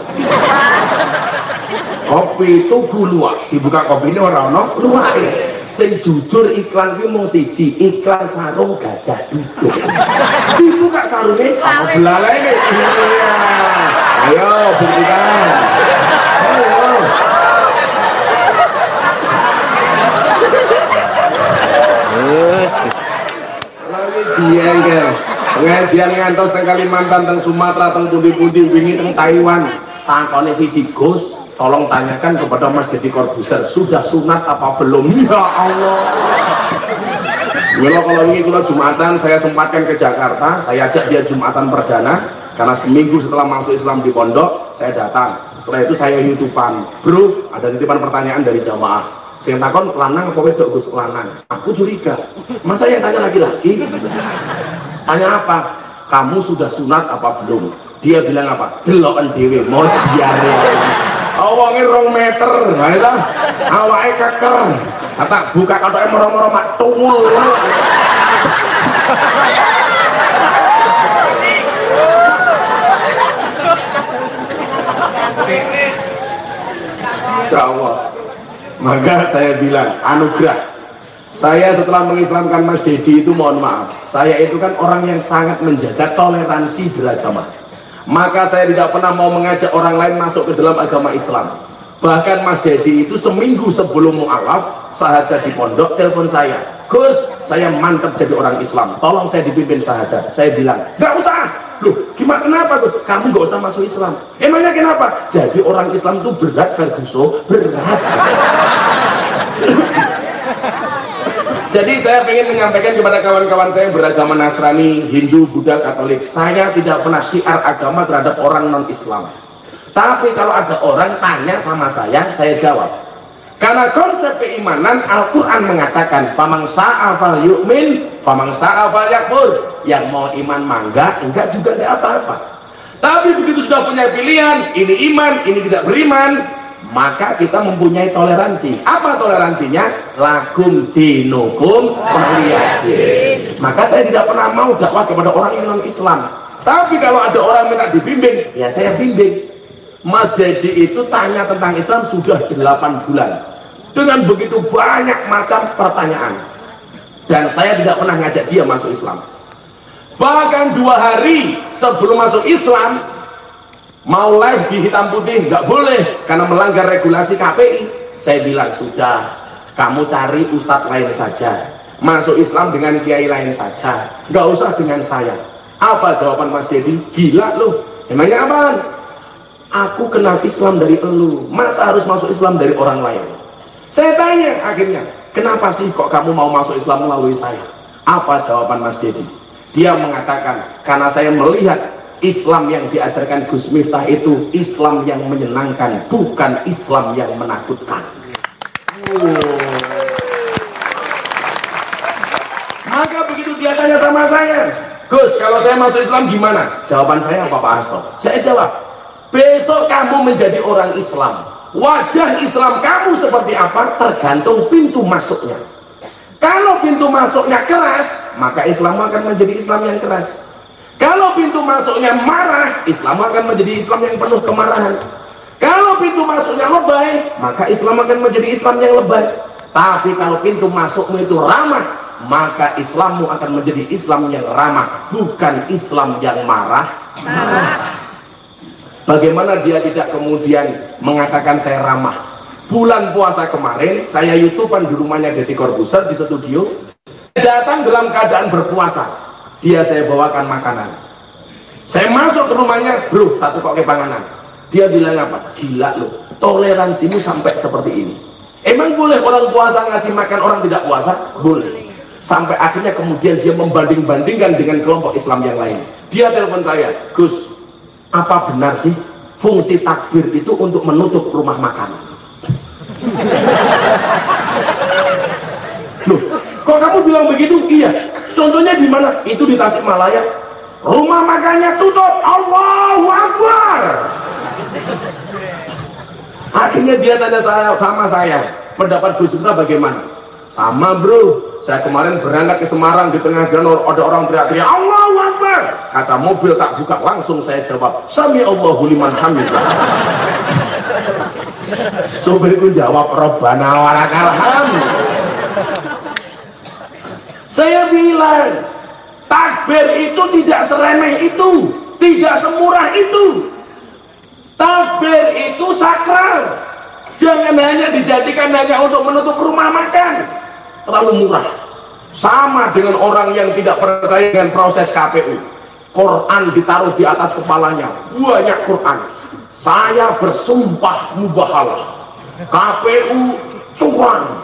kopi itu luak, dibuka kopi ini orang no luak. Sing jujur iklan itu mau siji, iklan sarung gajah duduk. Dibuka sarungnya, apa belalai ini? Iya. Ayo, buktikan. Ayo. Wes. Lagi jengkel. Pengajian ngantos teng Kalimantan, teng Sumatera, teng pundi-pundi, wingi teng Taiwan. Tangkone siji Gus, tolong tanyakan kepada Mas Deddy Corbuzier, sudah sunat apa belum? Ya Allah. Kalau kalau ini kalau Jumatan saya sempatkan ke Jakarta, saya ajak dia Jumatan perdana karena seminggu setelah masuk Islam di pondok saya datang. Setelah itu saya youtubean, bro ada titipan pertanyaan dari jamaah. Saya takon lanang apa wedok Gus lanang. Aku curiga. Masa yang tanya lagi-lagi? Tanya apa? Kamu sudah sunat apa belum? Dia bilang apa? Deloken dhewe, mau biare. Awangnya rong meter, nah itu awake keker. Kata buka kotoke moro-moro mak tungul. Insya Allah. Maka saya bilang anugerah. Saya setelah mengislamkan Mas Dedi itu mohon maaf. Saya itu kan orang yang sangat menjaga toleransi beragama. Maka saya tidak pernah mau mengajak orang lain masuk ke dalam agama Islam. Bahkan Mas Dedi itu seminggu sebelum mu'alaf, sahadat di pondok, telepon saya. Gus, saya mantap jadi orang Islam. Tolong saya dipimpin sahadat. Saya bilang, gak usah. Loh, gimana kenapa Gus? Kamu gak usah masuk Islam. Emangnya kenapa? Jadi orang Islam itu berat Guso? Berat. Jadi saya ingin menyampaikan kepada kawan-kawan saya yang beragama Nasrani, Hindu, Buddha, Katolik, saya tidak pernah syiar agama terhadap orang non-Islam. Tapi kalau ada orang tanya sama saya, saya jawab. Karena konsep keimanan Al-Quran mengatakan Famang sa'afal yu'min Famang sa'afal yakfur Yang mau iman mangga Enggak juga ada apa-apa Tapi begitu sudah punya pilihan Ini iman, ini tidak beriman Maka kita mempunyai toleransi. Apa toleransinya? Lakum dinukum Maka saya tidak pernah mau dakwah kepada orang yang non-Islam. Tapi kalau ada orang minta dibimbing Ya saya bimbing. Mas Dedi itu tanya tentang Islam sudah 8 bulan. Dengan begitu banyak macam pertanyaan. Dan saya tidak pernah ngajak dia masuk Islam. Bahkan dua hari sebelum masuk Islam mau live di hitam putih nggak boleh karena melanggar regulasi KPI saya bilang sudah kamu cari ustadz lain saja. Masuk Islam dengan kiai lain saja. Nggak usah dengan saya. Apa jawaban Mas Dedi gila loh. Emangnya apaan? Aku kenal Islam dari elu. Masa harus masuk Islam dari orang lain? Saya tanya akhirnya kenapa sih kok kamu mau masuk Islam melalui saya? Apa jawaban Mas Dedi dia mengatakan karena saya melihat Islam yang diajarkan Gus Miftah itu Islam yang menyenangkan bukan Islam yang menakutkan. Maka begitu dia tanya sama saya Gus kalau saya masuk Islam gimana? Jawaban saya apa Pak Hasto. Saya jawab besok kamu menjadi orang Islam. Wajah Islam kamu seperti apa tergantung pintu masuknya. Kalau pintu masuknya keras maka Islam akan menjadi Islam yang keras kalau pintu masuknya marah, Islam akan menjadi Islam yang penuh kemarahan. Kalau pintu masuknya lebay, maka Islam akan menjadi Islam yang lebay. Tapi kalau pintu masukmu itu ramah, maka Islammu akan menjadi Islam yang ramah, bukan Islam yang marah. Marah. Bagaimana dia tidak kemudian mengatakan saya ramah? Bulan puasa kemarin, saya youtuber di rumahnya Deddy Corbuzier di studio, datang dalam keadaan berpuasa dia saya bawakan makanan. Saya masuk ke rumahnya bro tak kok panganan. Dia bilang apa? Gila lo toleransimu sampai seperti ini. Emang boleh orang puasa ngasih makan orang tidak puasa? Boleh. Sampai akhirnya kemudian dia membanding-bandingkan dengan kelompok Islam yang lain. Dia telepon saya Gus apa benar sih fungsi takbir itu untuk menutup rumah makan? Loh kok kamu bilang begitu? Iya Contohnya di mana? Itu di Tasikmalaya. Rumah makannya tutup. Allahu Akbar. Akhirnya dia tanya saya sama saya, pendapat Gus bagaimana? Sama bro, saya kemarin berangkat ke Semarang di tengah jalan ada orang teriak-teriak Allahu Akbar. Kaca mobil tak buka langsung saya jawab Sami Allahu liman hamidah. Supirku jawab Robbana walakal hamd. Saya bilang, takbir itu tidak seremeh itu, tidak semurah itu. Takbir itu sakral. Jangan hanya dijadikan hanya untuk menutup rumah makan. Terlalu murah. Sama dengan orang yang tidak percaya dengan proses KPU. Quran ditaruh di atas kepalanya. Banyak Quran. Saya bersumpah mubahalah. KPU curang.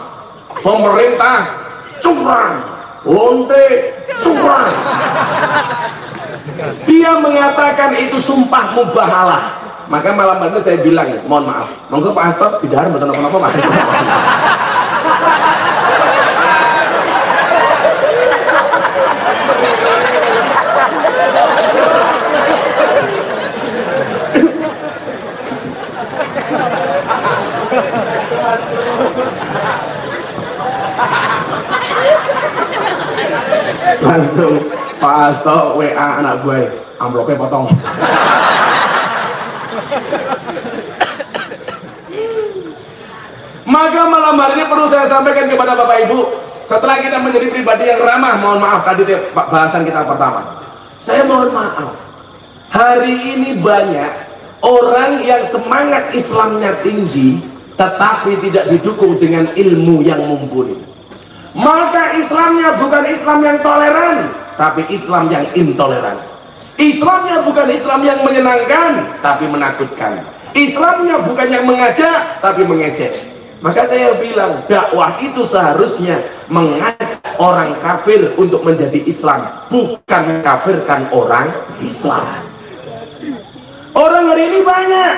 Pemerintah curang lonte curang dia mengatakan itu sumpah mubahalah. Maka malam itu saya bilang mohon maaf. Monggo Pak Hasto tidak betul apa Pak langsung Pak Asto WA anak gue amplopnya potong. Maka malam hari ini perlu saya sampaikan kepada Bapak Ibu setelah kita menjadi pribadi yang ramah mohon maaf tadi bahasan kita pertama. Saya mohon maaf. Hari ini banyak orang yang semangat Islamnya tinggi tetapi tidak didukung dengan ilmu yang mumpuni maka Islamnya bukan Islam yang toleran tapi Islam yang intoleran. Islamnya bukan Islam yang menyenangkan tapi menakutkan. Islamnya bukan yang mengajak tapi mengejek. Maka saya bilang dakwah itu seharusnya mengajak orang kafir untuk menjadi Islam. Bukan mengkafirkan orang Islam. Orang hari ini banyak.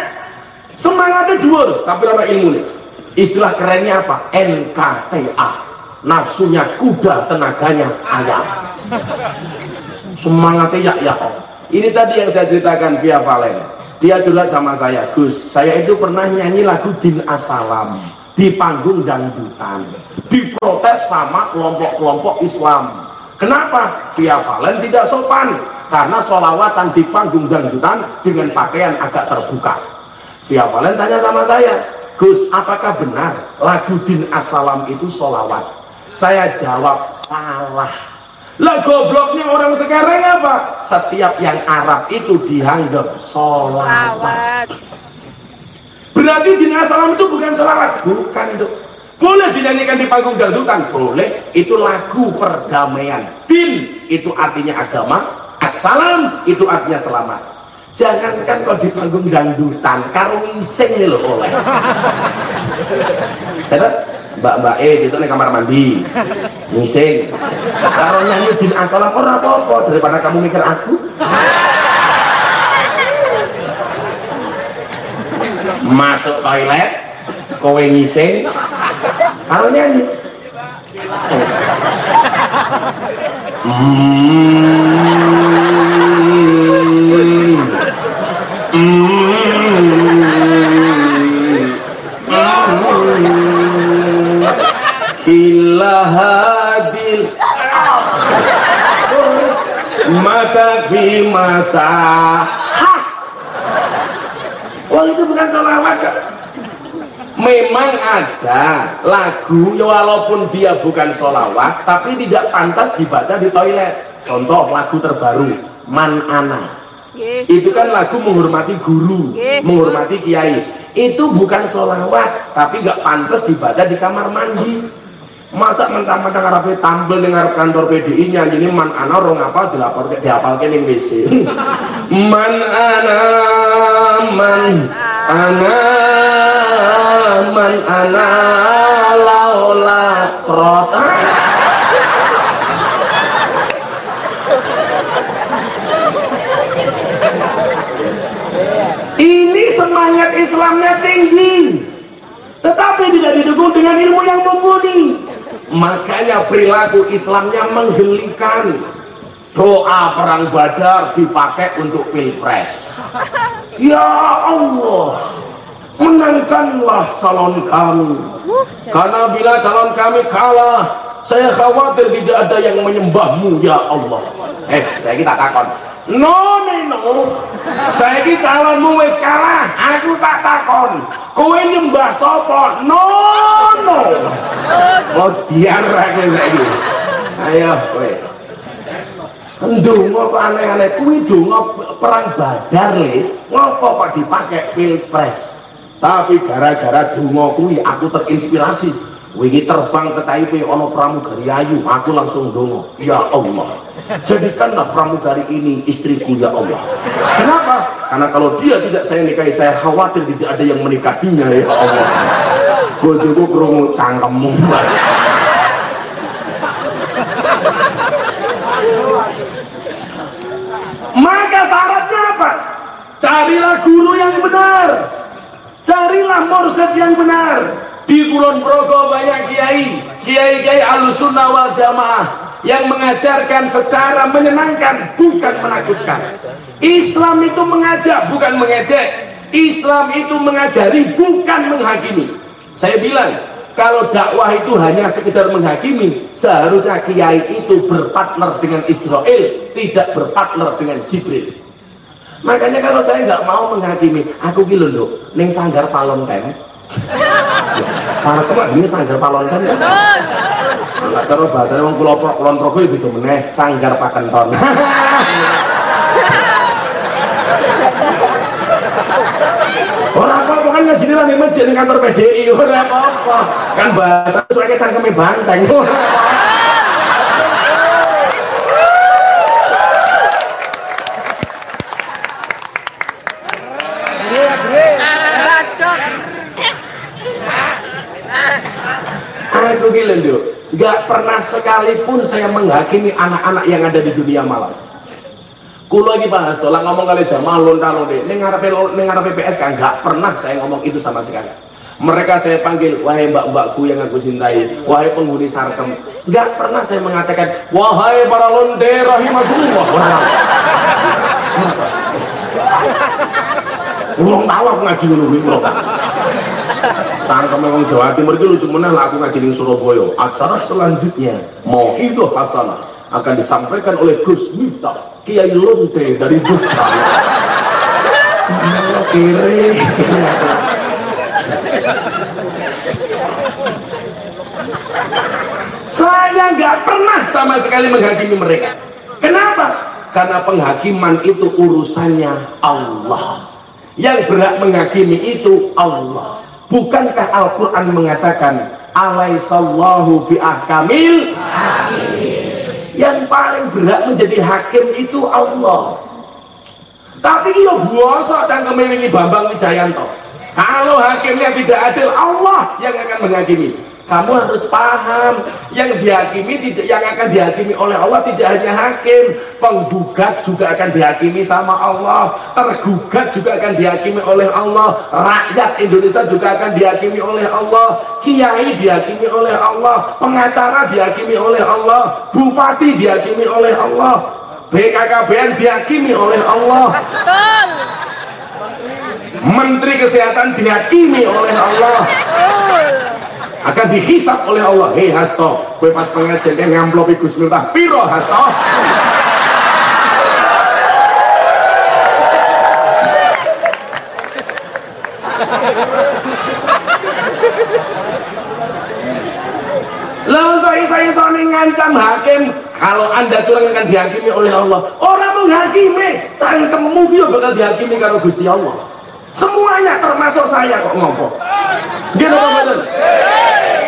Semangatnya dua tapi lama ilmu istilah kerennya apa? NKTA nafsunya kuda tenaganya ayam. Semangatnya ya ya ini tadi yang saya ceritakan via Valen. Dia curhat sama saya Gus saya itu pernah nyanyi lagu Din Asalam di panggung dangdutan diprotes sama kelompok-kelompok Islam. Kenapa? Via Valen tidak sopan karena solawatan di panggung dangdutan dengan pakaian agak terbuka. Via Valen tanya sama saya Gus apakah benar lagu Din Asalam itu solawat saya jawab salah. Lah gobloknya orang sekarang apa? Setiap yang Arab itu dianggap sholawat. Berarti di salam itu bukan sholawat, bukan dok. boleh dinyanyikan di panggung dangdutan? Boleh. Itu lagu perdamaian. Din itu artinya agama. Assalam itu artinya selamat. Jangankan kau di panggung dangdutan karo ngising nih loh oleh mbak mbak eh besok kamar mandi. Ngising. Karo nyanyi din assalam orang apa-apa daripada kamu mikir aku. Masuk toilet kowe ngising. Karo nyanyi hadil maka fi masa Wah itu bukan salawat kak. Memang ada lagu ya walaupun dia bukan sholawat tapi tidak pantas dibaca di toilet. Contoh lagu terbaru man ana. Itu kan lagu menghormati guru menghormati kiai. Itu bukan sholawat tapi nggak pantas dibaca di kamar mandi masa mentang-mentang Arabi tampil dengan kantor PDI ini man ana orang apa dilapor ke dihafal ke ning WC man ana man ana man ana laula krota ini semangat Islamnya tinggi tetapi tidak didukung dengan ilmu yang mumpuni makanya perilaku Islamnya menggelikan. Doa perang badar dipakai untuk pilpres. Ya Allah menangkanlah calon kami. Karena bila calon kami kalah saya khawatir tidak ada yang menyembahmu ya Allah. Eh saya kita takon no saya ini calonmu wis kalah. Aku tak takon. Kowe nyembah sopo no no. Mau diar aku saiki. Ayo kowe. Ndonga kok aneh-aneh. Kuwi perang badar le. Ngopo kok dipakai pilpres? Tapi gara-gara donga kuwi aku terinspirasi wingi terbang ke Taipei ono pramugari ayu aku langsung donga ya Allah jadikanlah pramugari ini istriku ya Allah. Kenapa? karena kalau dia tidak saya nikahi saya khawatir tidak ada yang menikahinya ya Allah. Bojoku kerungu cangkemmu. Maka syaratnya apa? carilah guru yang benar. Carilah morset yang benar di Kulon Progo banyak kiai kiai-kiai alusunnah wal jamaah yang mengajarkan secara menyenangkan bukan menakutkan. Islam itu mengajak bukan mengejek. Islam itu mengajari bukan menghakimi. Saya bilang kalau dakwah itu hanya sekedar menghakimi seharusnya kiai itu berpartner dengan Israel tidak berpartner dengan Jibril. Makanya kalau saya nggak mau menghakimi aku gitu loh neng sanggar palon kan Sarap kok ini sanggar palon kan ya nggak cara bahasanya orang pulau kulon progo itu meneh sanggar pakenton. Orang apa kan ngaji masjid di kantor PDI orang apa kan bahasa sesuai cangkeme banteng. Aku gila Gak pernah sekalipun saya menghakimi anak-anak yang ada di dunia malam. Kulo lagi bahas, lah ngomong kali jamaah lontar lontar. Neng ngarepe neng ngarepe PS kan gak pernah saya ngomong itu sama sekali. Mereka saya panggil, wahai mbak-mbakku yang aku cintai, wahai penghuni sarkem. Gak pernah saya mengatakan, wahai para londe rahimahullah. Ulang tahu aku ngaji dulu, bro. Tangkem memang Jawa Timur itu lucu meneh lah aku ngaji Surabaya. Acara selanjutnya mau itu hasanah akan disampaikan oleh Gus Miftah Kiai Lonte dari Jogja. Kiri. Saya nggak pernah sama sekali menghakimi mereka. Kenapa? Karena penghakiman itu urusannya Allah. Yang berhak menghakimi itu Allah. Bukankah Al-Quran mengatakan alaisallahu biahkamil yang paling berhak menjadi hakim itu Allah. Tapi iya buasa cangkeme wingi Bambang Wijayanto. Kalau hakimnya tidak adil Allah yang akan menghakimi kamu harus paham. Yang dihakimi tidak yang akan dihakimi oleh Allah tidak hanya hakim. Penggugat juga akan dihakimi sama Allah. Tergugat juga akan dihakimi oleh Allah. Rakyat Indonesia juga akan dihakimi oleh Allah. Kiai dihakimi oleh Allah. Pengacara dihakimi oleh Allah. Bupati dihakimi oleh Allah. BKKBN dihakimi oleh Allah. Betul. Menteri Kesehatan dihakimi oleh Allah. Betul. Akan dihisap oleh Allah. Hei Hasto gue pas pengajian dia ngamplopi Gus Miftah piro Hasto? Lalu kok soni ngancam hakim kalau anda curang akan dihakimi oleh Allah. Orang menghakimi cangkemmu dia bakal dihakimi kalau Gusti Allah semuanya termasuk saya kok ngopo gitu apa betul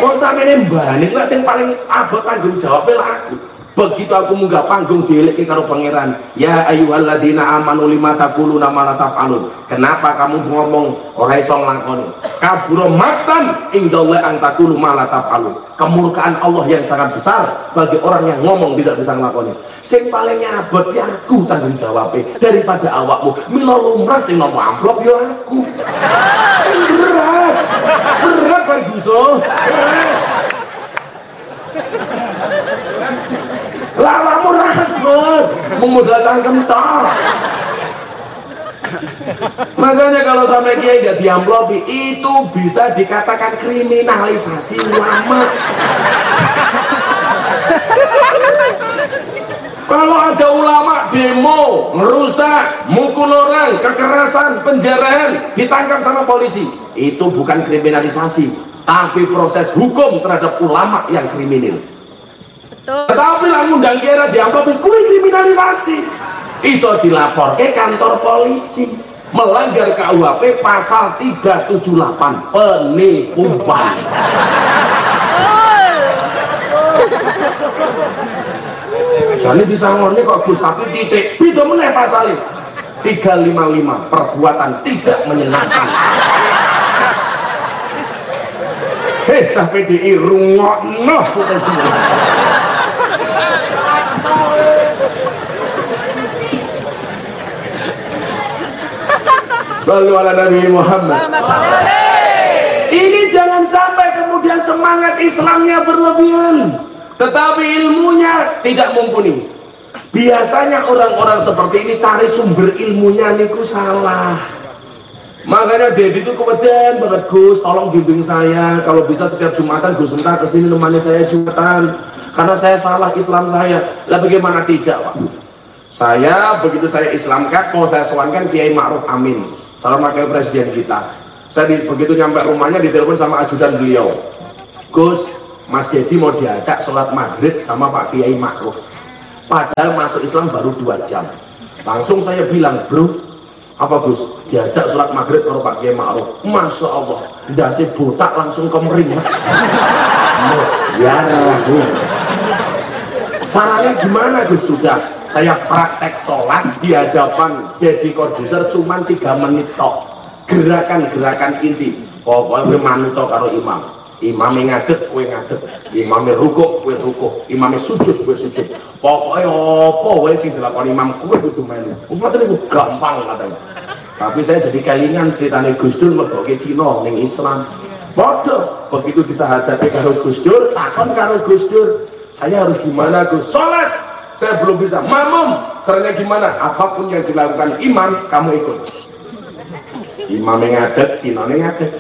Wong sampe ini lah sing paling abot tanggung jawabnya lah aku begitu aku munggah panggung dieleki karo pangeran. Ya ayyuhalladzina amanu lima taquluna ma la taf'alun. Kenapa kamu ngomong ora iso nglakoni? Kabura matan indallahi an taqulu ma kemurkaan Allah yang sangat besar bagi orang yang ngomong tidak bisa nglakoni. Sing paling abot ya aku tanggung jawabnya daripada awakmu. Mila lumrah sing ngomong amplop ya aku. Berat. Berat Pak Guso berat lamamu rahat memudal cangkem tok makanya kalau sampai dia tidak diamplopi itu bisa dikatakan kriminalisasi ulama. Kalau ada ulama demo merusak mukul orang kekerasan penjarahan ditangkap sama polisi itu bukan kriminalisasi tapi proses hukum terhadap ulama yang kriminal Betul. tetapi lah ngundang kira dianggap kue kriminalisasi. Iso dilapor ke kantor polisi. Melanggar KUHP pasal 378 penipuan. Jadi disangoni kok Gus tapi titik itu meneh pasal 355 perbuatan tidak menyenangkan. Eh tapi diirungokno Sallu ala Nabi Muhammad. Ini jangan sampai kemudian semangat Islamnya berlebihan. Tetapi ilmunya tidak mumpuni. Biasanya orang-orang seperti ini cari sumber ilmunya niku salah. Makanya Dedi itu kemudian banget Gus tolong bimbing saya. Kalau bisa setiap Jumatan Gus minta ke sini nemani saya Jumatan. Karena saya salah Islam saya. Lah bagaimana tidak Pak? Saya begitu saya Islamkan mau saya sowankan Kiai Ma'ruf Amin calon wakil presiden kita. Saya di, begitu nyampe rumahnya ditelepon sama ajudan beliau. Gus Mas Dedi mau diajak sholat maghrib sama Pak Kiai Ma'ruf. Padahal masuk Islam baru dua jam. Langsung saya bilang bro apa Gus diajak sholat maghrib sama Pak Kiai Ma'ruf? Masya Allah dasi botak langsung kemering. Ya Bu caranya gimana Gus? Sudah saya praktek sholat di hadapan Dedi Corbuzier cuman 3 menit tok. Gerakan-gerakan inti. Pokoknya manut karo imam. Imam ngadeg kue ngadeg. Imam rukuk kue rukuk. Imam sujud kue sujud. Pokoknya apa wae sing dilakoni imam kue kudu melu. Umat itu gampang katanya. Tapi saya jadi kelingan ceritanya Gus Dur mergoke Cina ning Islam. Bodoh begitu bisa hadapi karo Gus Dur takon karo Gus Dur saya harus gimana Gus? Sholat! Saya belum bisa. Mamum caranya gimana? Apa pun yang dilakukan imam kamu ikut. Imam ngadeg cinone ngadeg.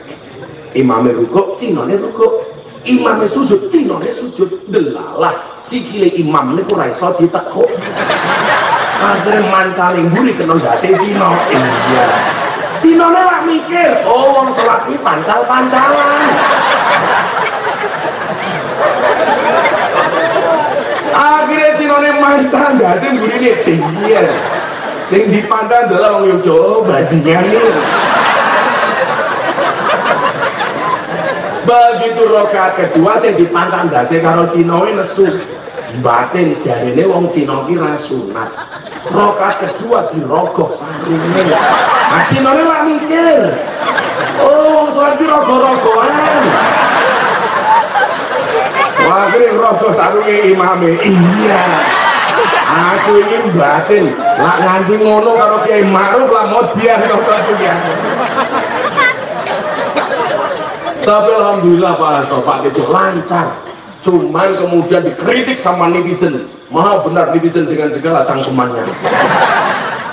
Imam rukuk cinone rukuk. Imam sujud cinone sujud. Delalah. Sikile imam ini kurang iso ditekuk. Akhirnya mancaling buri kena dasi cino. Iya. Cinone lah mikir oh wong sholat ini pancal-pancalan cinone mantan gak sih buri ini iya. Sing dipantang adalah wong Yogyo bajingan nih. Begitu rokaat kedua sing dipantang dase karo Cina nesu. Batin jarine wong Cina ki ra sunat. Rokaat kedua dirogok sarunge nah Cina lah mikir. Oh soal ki rogo-rogoan kira rogok sarunge imame iya. Aku ini batin. Lah nganti ngono karo Kiai Ma'ruf lah mau dia kok ya tapi alhamdulillah Pak Hasto Pak Tejo lancar. Cuman kemudian dikritik sama netizen. Maha benar netizen dengan segala cangkemannya.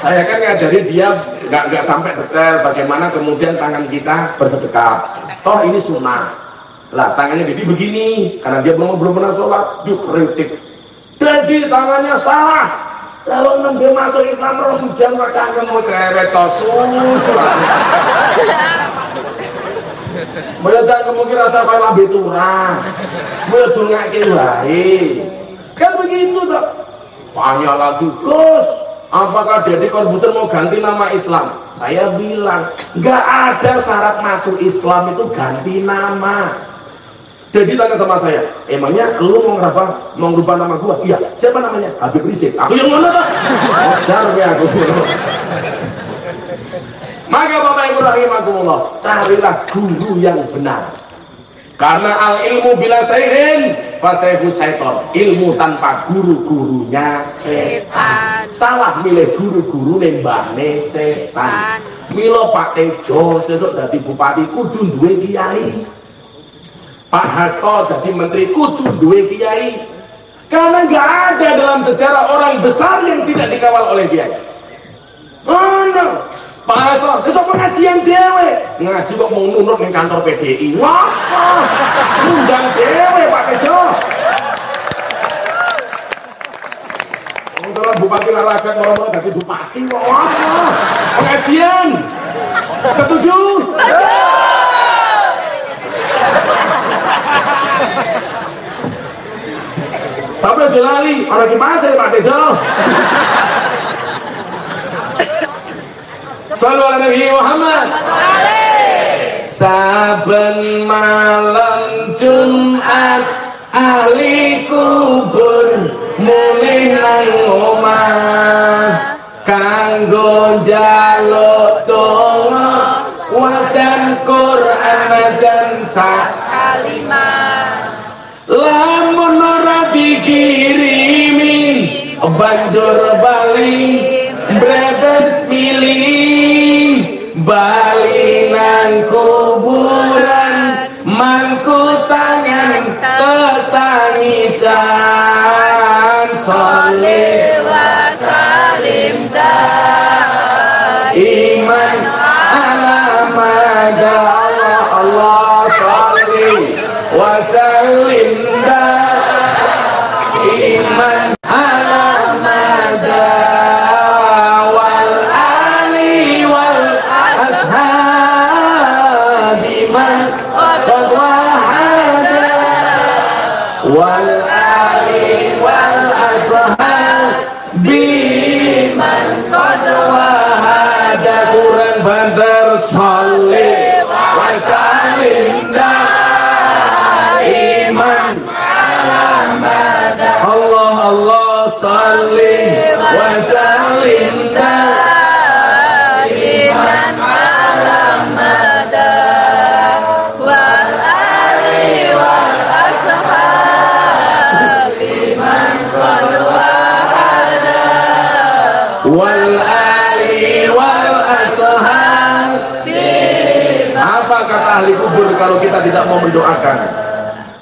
Saya kan ngajarin dia nggak nggak sampai detail bagaimana kemudian tangan kita bersedekap. Toh ini sunnah lah tangannya jadi begini karena dia belum belum pernah sholat dikritik jadi tangannya salah lalu nembel masuk Islam roh hujan wacana mau cerewet susu Mulai jangan kemungkinan rasa kaya lambe turah. Mulai dungake wae. Kan begitu toh. Tanya lagi, Gus, apakah Deddy Corbuzier mau ganti nama Islam? Saya bilang, nggak ada syarat masuk Islam itu ganti nama. Jadi tanya sama saya, emangnya lu mau ngapa? Mau ngubah nama gua? Iya. Siapa namanya? Habib Rizik. Aku yang mana? Oh, ya aku. Maka Bapak Ibu rahimahumullah, carilah guru yang benar. Karena al ilmu bila sairin, fasaihu syaiton. Ilmu tanpa guru-gurunya setan. Salah milih guru-guru nembahne setan. Milo Pak Tejo sesuk dadi bupati kudu duwe kiai. Pak Hasto jadi menteri kudu duwe kiai. Karena nggak ada dalam sejarah orang besar yang tidak dikawal oleh kiai. Oh, no. Pak Hasto, sesuk pengajian dewe. Ngaji kok mau nunut ning kantor PDI. Wah, undang dewe Pak Tejo. Untuk bupati Laragat orang-orang ganti bupati. Wah, pengajian. Setuju? Tapi aja lali, orang gimana sih Pak Tejo? Salam ala Nabi Muhammad. Saben malam Jumat ahli kubur mulih nang omah kanggo njaluk donga wajan Quran ajan sak banjur bali brebes milih. Bali nang kuburan mangku tangan tetangisan. Soleh tidak mau mendoakan.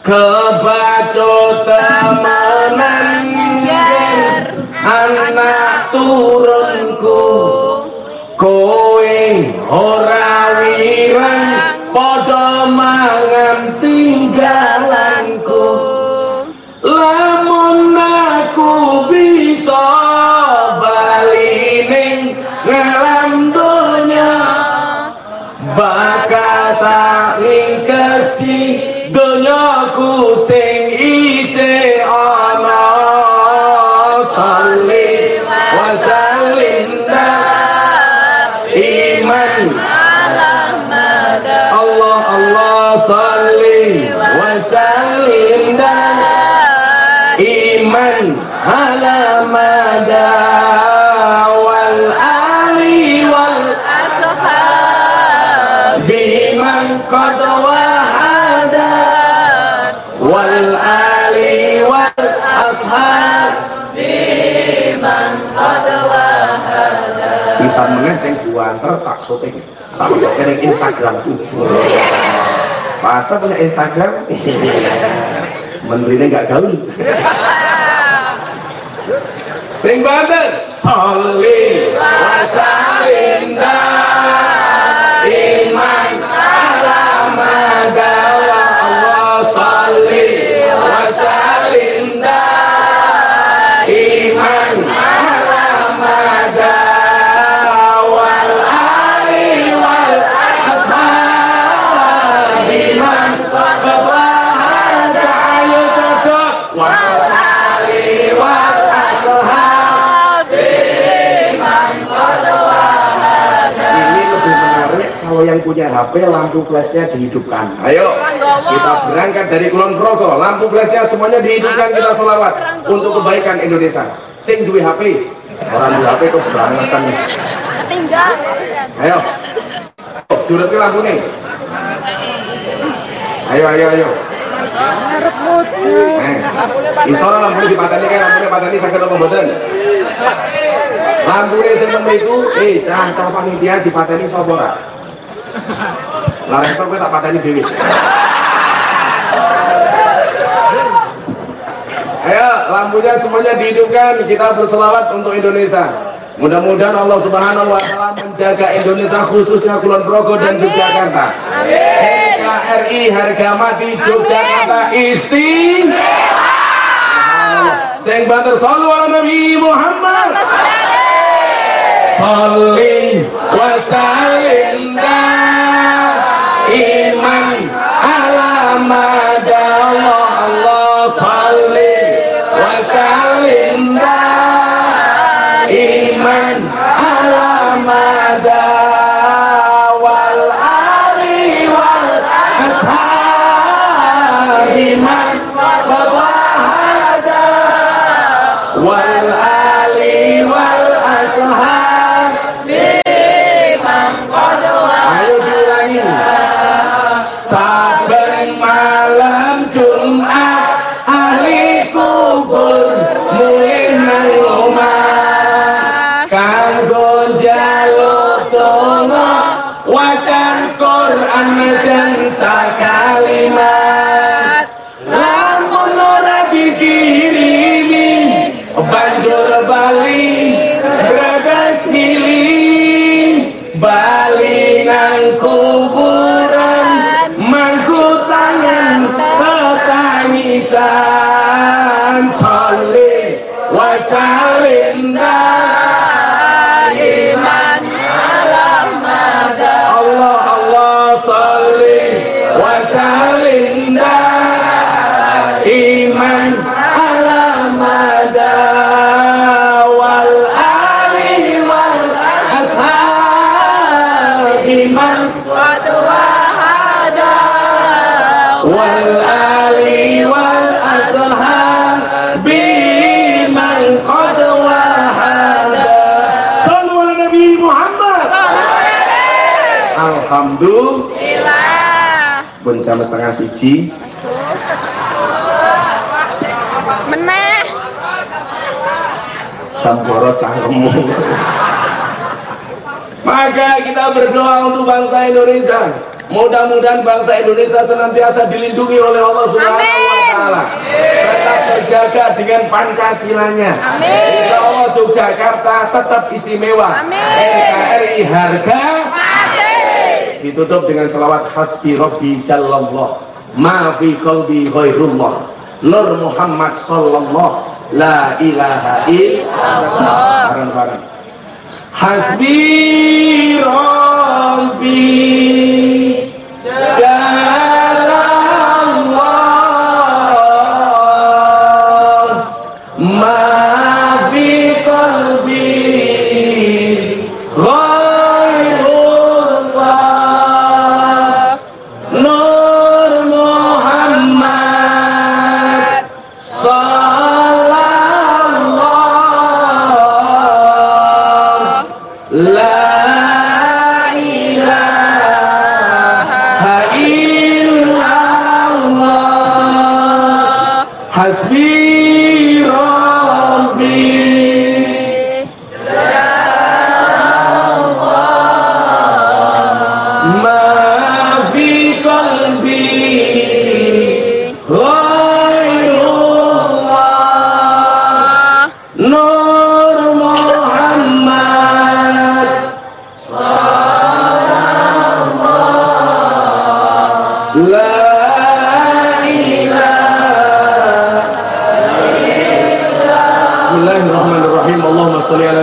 Kebaco temenan anak turunku. Kowe ora wirang padha qad wahada wal ali wal ashab biman qad wahada bisa mengesing buantar tak tapi tak sotik ini instagram tuh pasti punya instagram. Menterinya gak gaul. Sing banget salli Santa punya HP lampu flashnya dihidupkan. Ayo. Kita berangkat dari Kulon Progo. Lampu flashnya semuanya dihidupkan kita selawat untuk kebaikan Indonesia. Sing duwe HP orang duwe HP kok berangetan Tinggal. ayo. Durut ke lampu nih ayo ayo. Ayo Eh, iso lampu di patani kan lampu di patani sakit apa mboten? Lampu ini sing itu eh cah cah panitia di patani sapa ora lah rektor kowe tak patani dhewe Ayo, lampunya semuanya dihidupkan. Kita berselawat untuk Indonesia. Mudah-mudahan Allah Subhanahu wa taala menjaga Indonesia khususnya Kulon Progo dan Yogyakarta. NKRI harga mati Yogyakarta istimewa. Sing banter sallu ala Nabi Muhammad. Salli wa sallim ala setengah siji Meneh. jam boros cangkemmu maka kita berdoa untuk bangsa Indonesia mudah-mudahan bangsa Indonesia senantiasa dilindungi oleh Allah Subhanahu wa taala tetap terjaga dengan Pancasilanya Amin. Insya Allah Yogyakarta tetap istimewa Amin. NKRI harga. Ditutup dengan selawat hasbi rabbi jallallah ma fi qalbi ghairullah nur Muhammad sallallahu la ilaha illallah. Bareng-bareng. Hasbi rabbi jallallah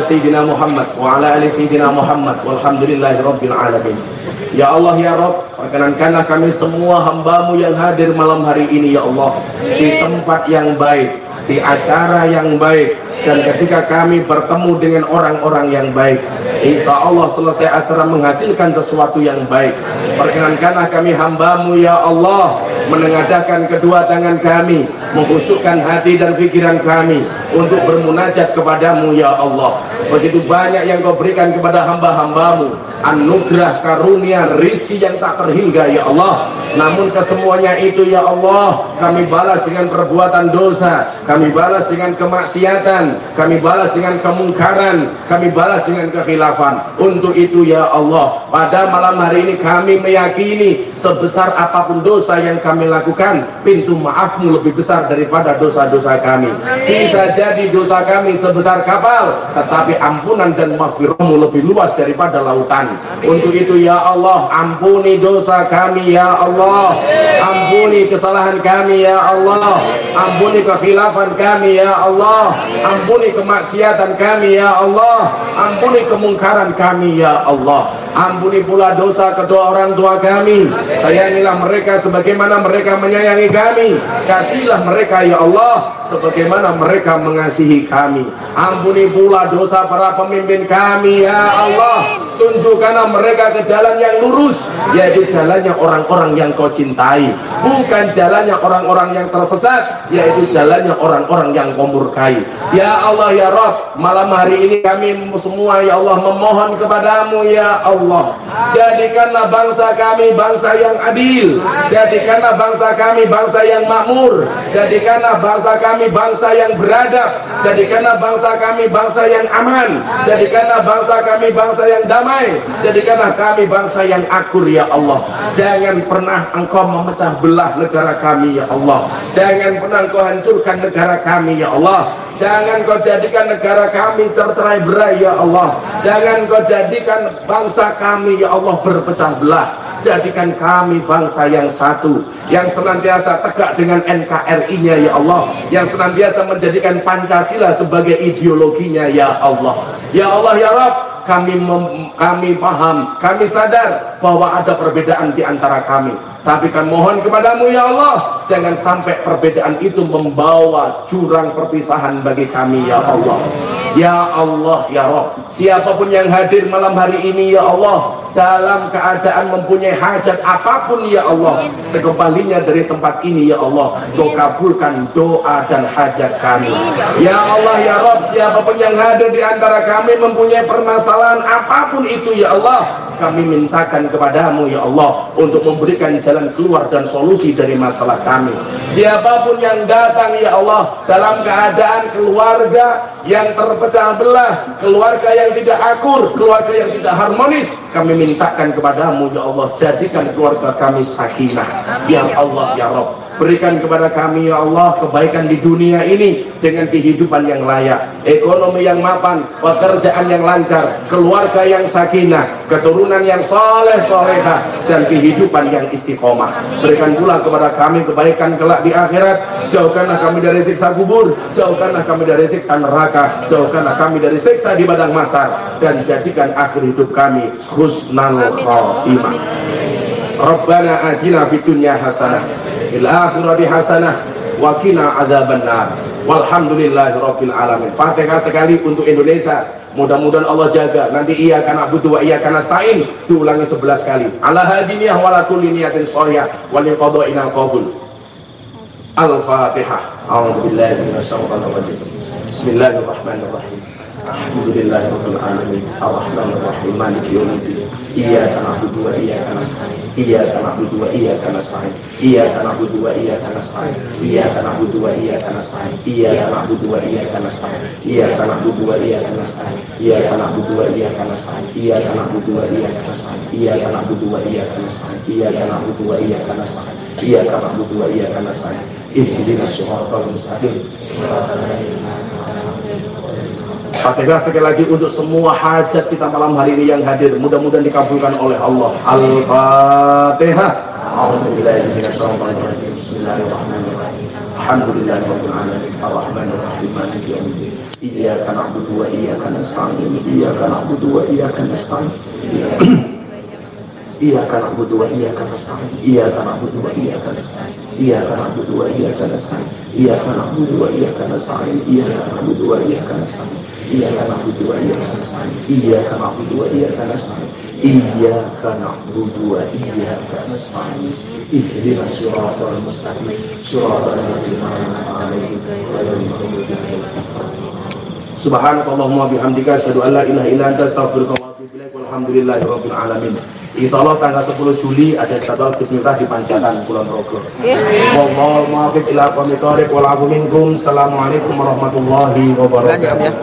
sayyidina Muhammad wa ala ali sayyidina Muhammad. Walhamdulillahi rabbil alamin. Ya Allah ya Rob, perkenankanlah kami semua hambamu yang hadir malam hari ini ya Allah. Di tempat yang baik, di acara yang baik, dan ketika kami bertemu dengan orang-orang yang baik Insya Allah selesai acara menghasilkan sesuatu yang baik. Perkenankanlah kami hambamu ya Allah menengadahkan kedua tangan kami menghusukkan hati dan pikiran kami untuk bermunajat kepadamu ya Allah. Begitu banyak yang kau berikan kepada hamba-hambamu anugerah karunia rizki yang tak terhingga ya Allah. Namun kesemuanya itu ya Allah kami balas dengan perbuatan dosa. Kami balas dengan kemaksiatan. Kami balas dengan kemungkaran. Kami balas dengan kekhilafan. Untuk itu ya Allah pada malam hari ini kami meyakini sebesar apa pun dosa yang kami lakukan pintu maafmu lebih besar daripada dosa-dosa kami. Bisa jadi dosa kami sebesar kapal tetapi ampunan dan maghfirahmu lebih luas daripada lautan. Untuk itu ya Allah ampuni dosa kami ya Allah. Ampuni kesalahan kami ya Allah. Ampuni kekhilafan kami ya Allah. Ampuni kemaksiatan kami ya Allah. Ampuni kemungkaran kami ya Allah ampuni pula dosa kedua orang tua kami. Sayangilah mereka sebagaimana mereka menyayangi kami. Kasihlah mereka ya Allah sebagaimana mereka mengasihi kami. Ampuni pula dosa para pemimpin kami ya Allah. Tunjukkanlah mereka ke jalan yang lurus yaitu jalannya orang-orang yang kau cintai. Bukan jalannya orang-orang yang tersesat yaitu jalannya orang-orang yang kau murkai. Ya Allah ya Rabb malam hari ini kami semua ya Allah memohon kepadamu ya Allah jadikanlah bangsa kami bangsa yang adil. Jadikanlah bangsa kami bangsa yang makmur. Jadikanlah bangsa kami bangsa yang beradab. Jadikanlah bangsa kami bangsa yang aman. Jadikanlah bangsa kami bangsa yang damai. Jadikanlah kami bangsa yang akur ya Allah. Jangan pernah engkau memecah belah negara kami ya Allah. Jangan pernah engkau hancurkan negara kami ya Allah Jangan kau jadikan negara kami tercerai berai ya Allah. Jangan kau jadikan bangsa kami ya Allah berpecah belah. Jadikan kami bangsa yang satu Yang senantiasa tegak dengan NKRI-nya ya Allah. Yang senantiasa menjadikan Pancasila sebagai ideologinya ya Allah. Ya Allah ya Rabb kami mem, kami paham, kami sadar bahwa ada perbedaan di antara kami. Tapi kan mohon kepadamu ya Allah, jangan sampai perbedaan itu membawa jurang perpisahan bagi kami ya Allah. Ya Allah ya Rob, siapa pun yang hadir malam hari ini ya Allah, dalam keadaan mempunyai hajat apa pun ya Allah sekembalinya dari tempat ini ya Allah kau kabulkan doa dan hajat kami. Ya Allah ya Rob siapa pun yang hadir di antara kami mempunyai permasalahan apa pun itu ya Allah kami mintakan kepadamu ya Allah untuk memberikan jalan keluar dan solusi dari masalah kami. Siapa pun yang datang ya Allah dalam keadaan keluarga yang terpecah belah keluarga yang tidak akur keluarga yang tidak harmonis kami mintakan kepadamu ya Allah jadikan keluarga kami sakinah. Ya Allah ya Rob berikan kepada kami ya Allah kebaikan di dunia ini dengan kehidupan yang layak. Ekonomi yang mapan pekerjaan yang lancar keluarga yang sakinah keturunan yang soleh soleha dan kehidupan yang istiqomah. Berikan pula kepada kami kebaikan kelak di akhirat. Jauhkanlah kami dari siksa kubur jauhkanlah kami dari siksa neraka jauhkanlah kami dari siksa di badang masar dan jadikan akhir hidup kami husnal khotimah Rabbana atina fid dunya hasanah fil akhirati hasanah wa qina adzabannar. Walhamdulillahi rabbil alamin. Fatihah sekali untuk Indonesia. Mudah-mudahan Allah jaga. Nanti iya karena butuh wa iya karena stain diulangi 11 kali. Ala hadiniyah wala kulli niyatin shoriya wa li qada'inal qabul al-fatihah. A'udzu billahi minasyaitonir rajim bismillahirrahmanirrahim alhamdulillahi rabbil alamin arrahmanir rahim maliki yaumiddin iyyaka na'budu wa iyyaka nasta'in iyyaka na'budu wa iyyaka nasta'in iyyaka na'budu wa iyyaka nasta'in iyyaka na'budu wa iyyaka nasta'in iyyaka na'budu wa iyyaka nasta'in iyyaka na'budu wa iyyaka nasta'in iyyaka na'budu wa iyyaka nasta'in iyyaka na'budu wa iyyaka nasta'in iyyaka na'budu wa iyyaka nasta'in iyyaka na'budu wa iyyaka nasta'in iyyaka na'budu Sampaikan sekali lagi untuk semua hajat kita malam hari ini yang hadir mudah-mudahan dikabulkan oleh Allah. Al-Fatihah. Iya iya Iya iya Iya iya Iya. iya Iya iya إياك نعبد وإياك نستعين إياك نعبد وإياك نستعين إياك نعبد وإياك نستعين إياك نعبد وإياك نستعين إياك نعبد وإياك نستعين اهدنا الصراط المستقيم صراط الذين أنعمت عليهم غير المغضوب عليهم سبحانك اللهم وبحمدك أشهد أن لا إله إلا أنت أستغفرك وأتوب إليك والحمد لله رب العالمين Insya Allah tanggal 10 Juli ada jadwal Bismillah di Panjatan Kulon Progo. Wallahu muwaffiq ila aqwamit thoriq wal afu minkum. Assalamualaikum warahmatullahi wabarakatuh.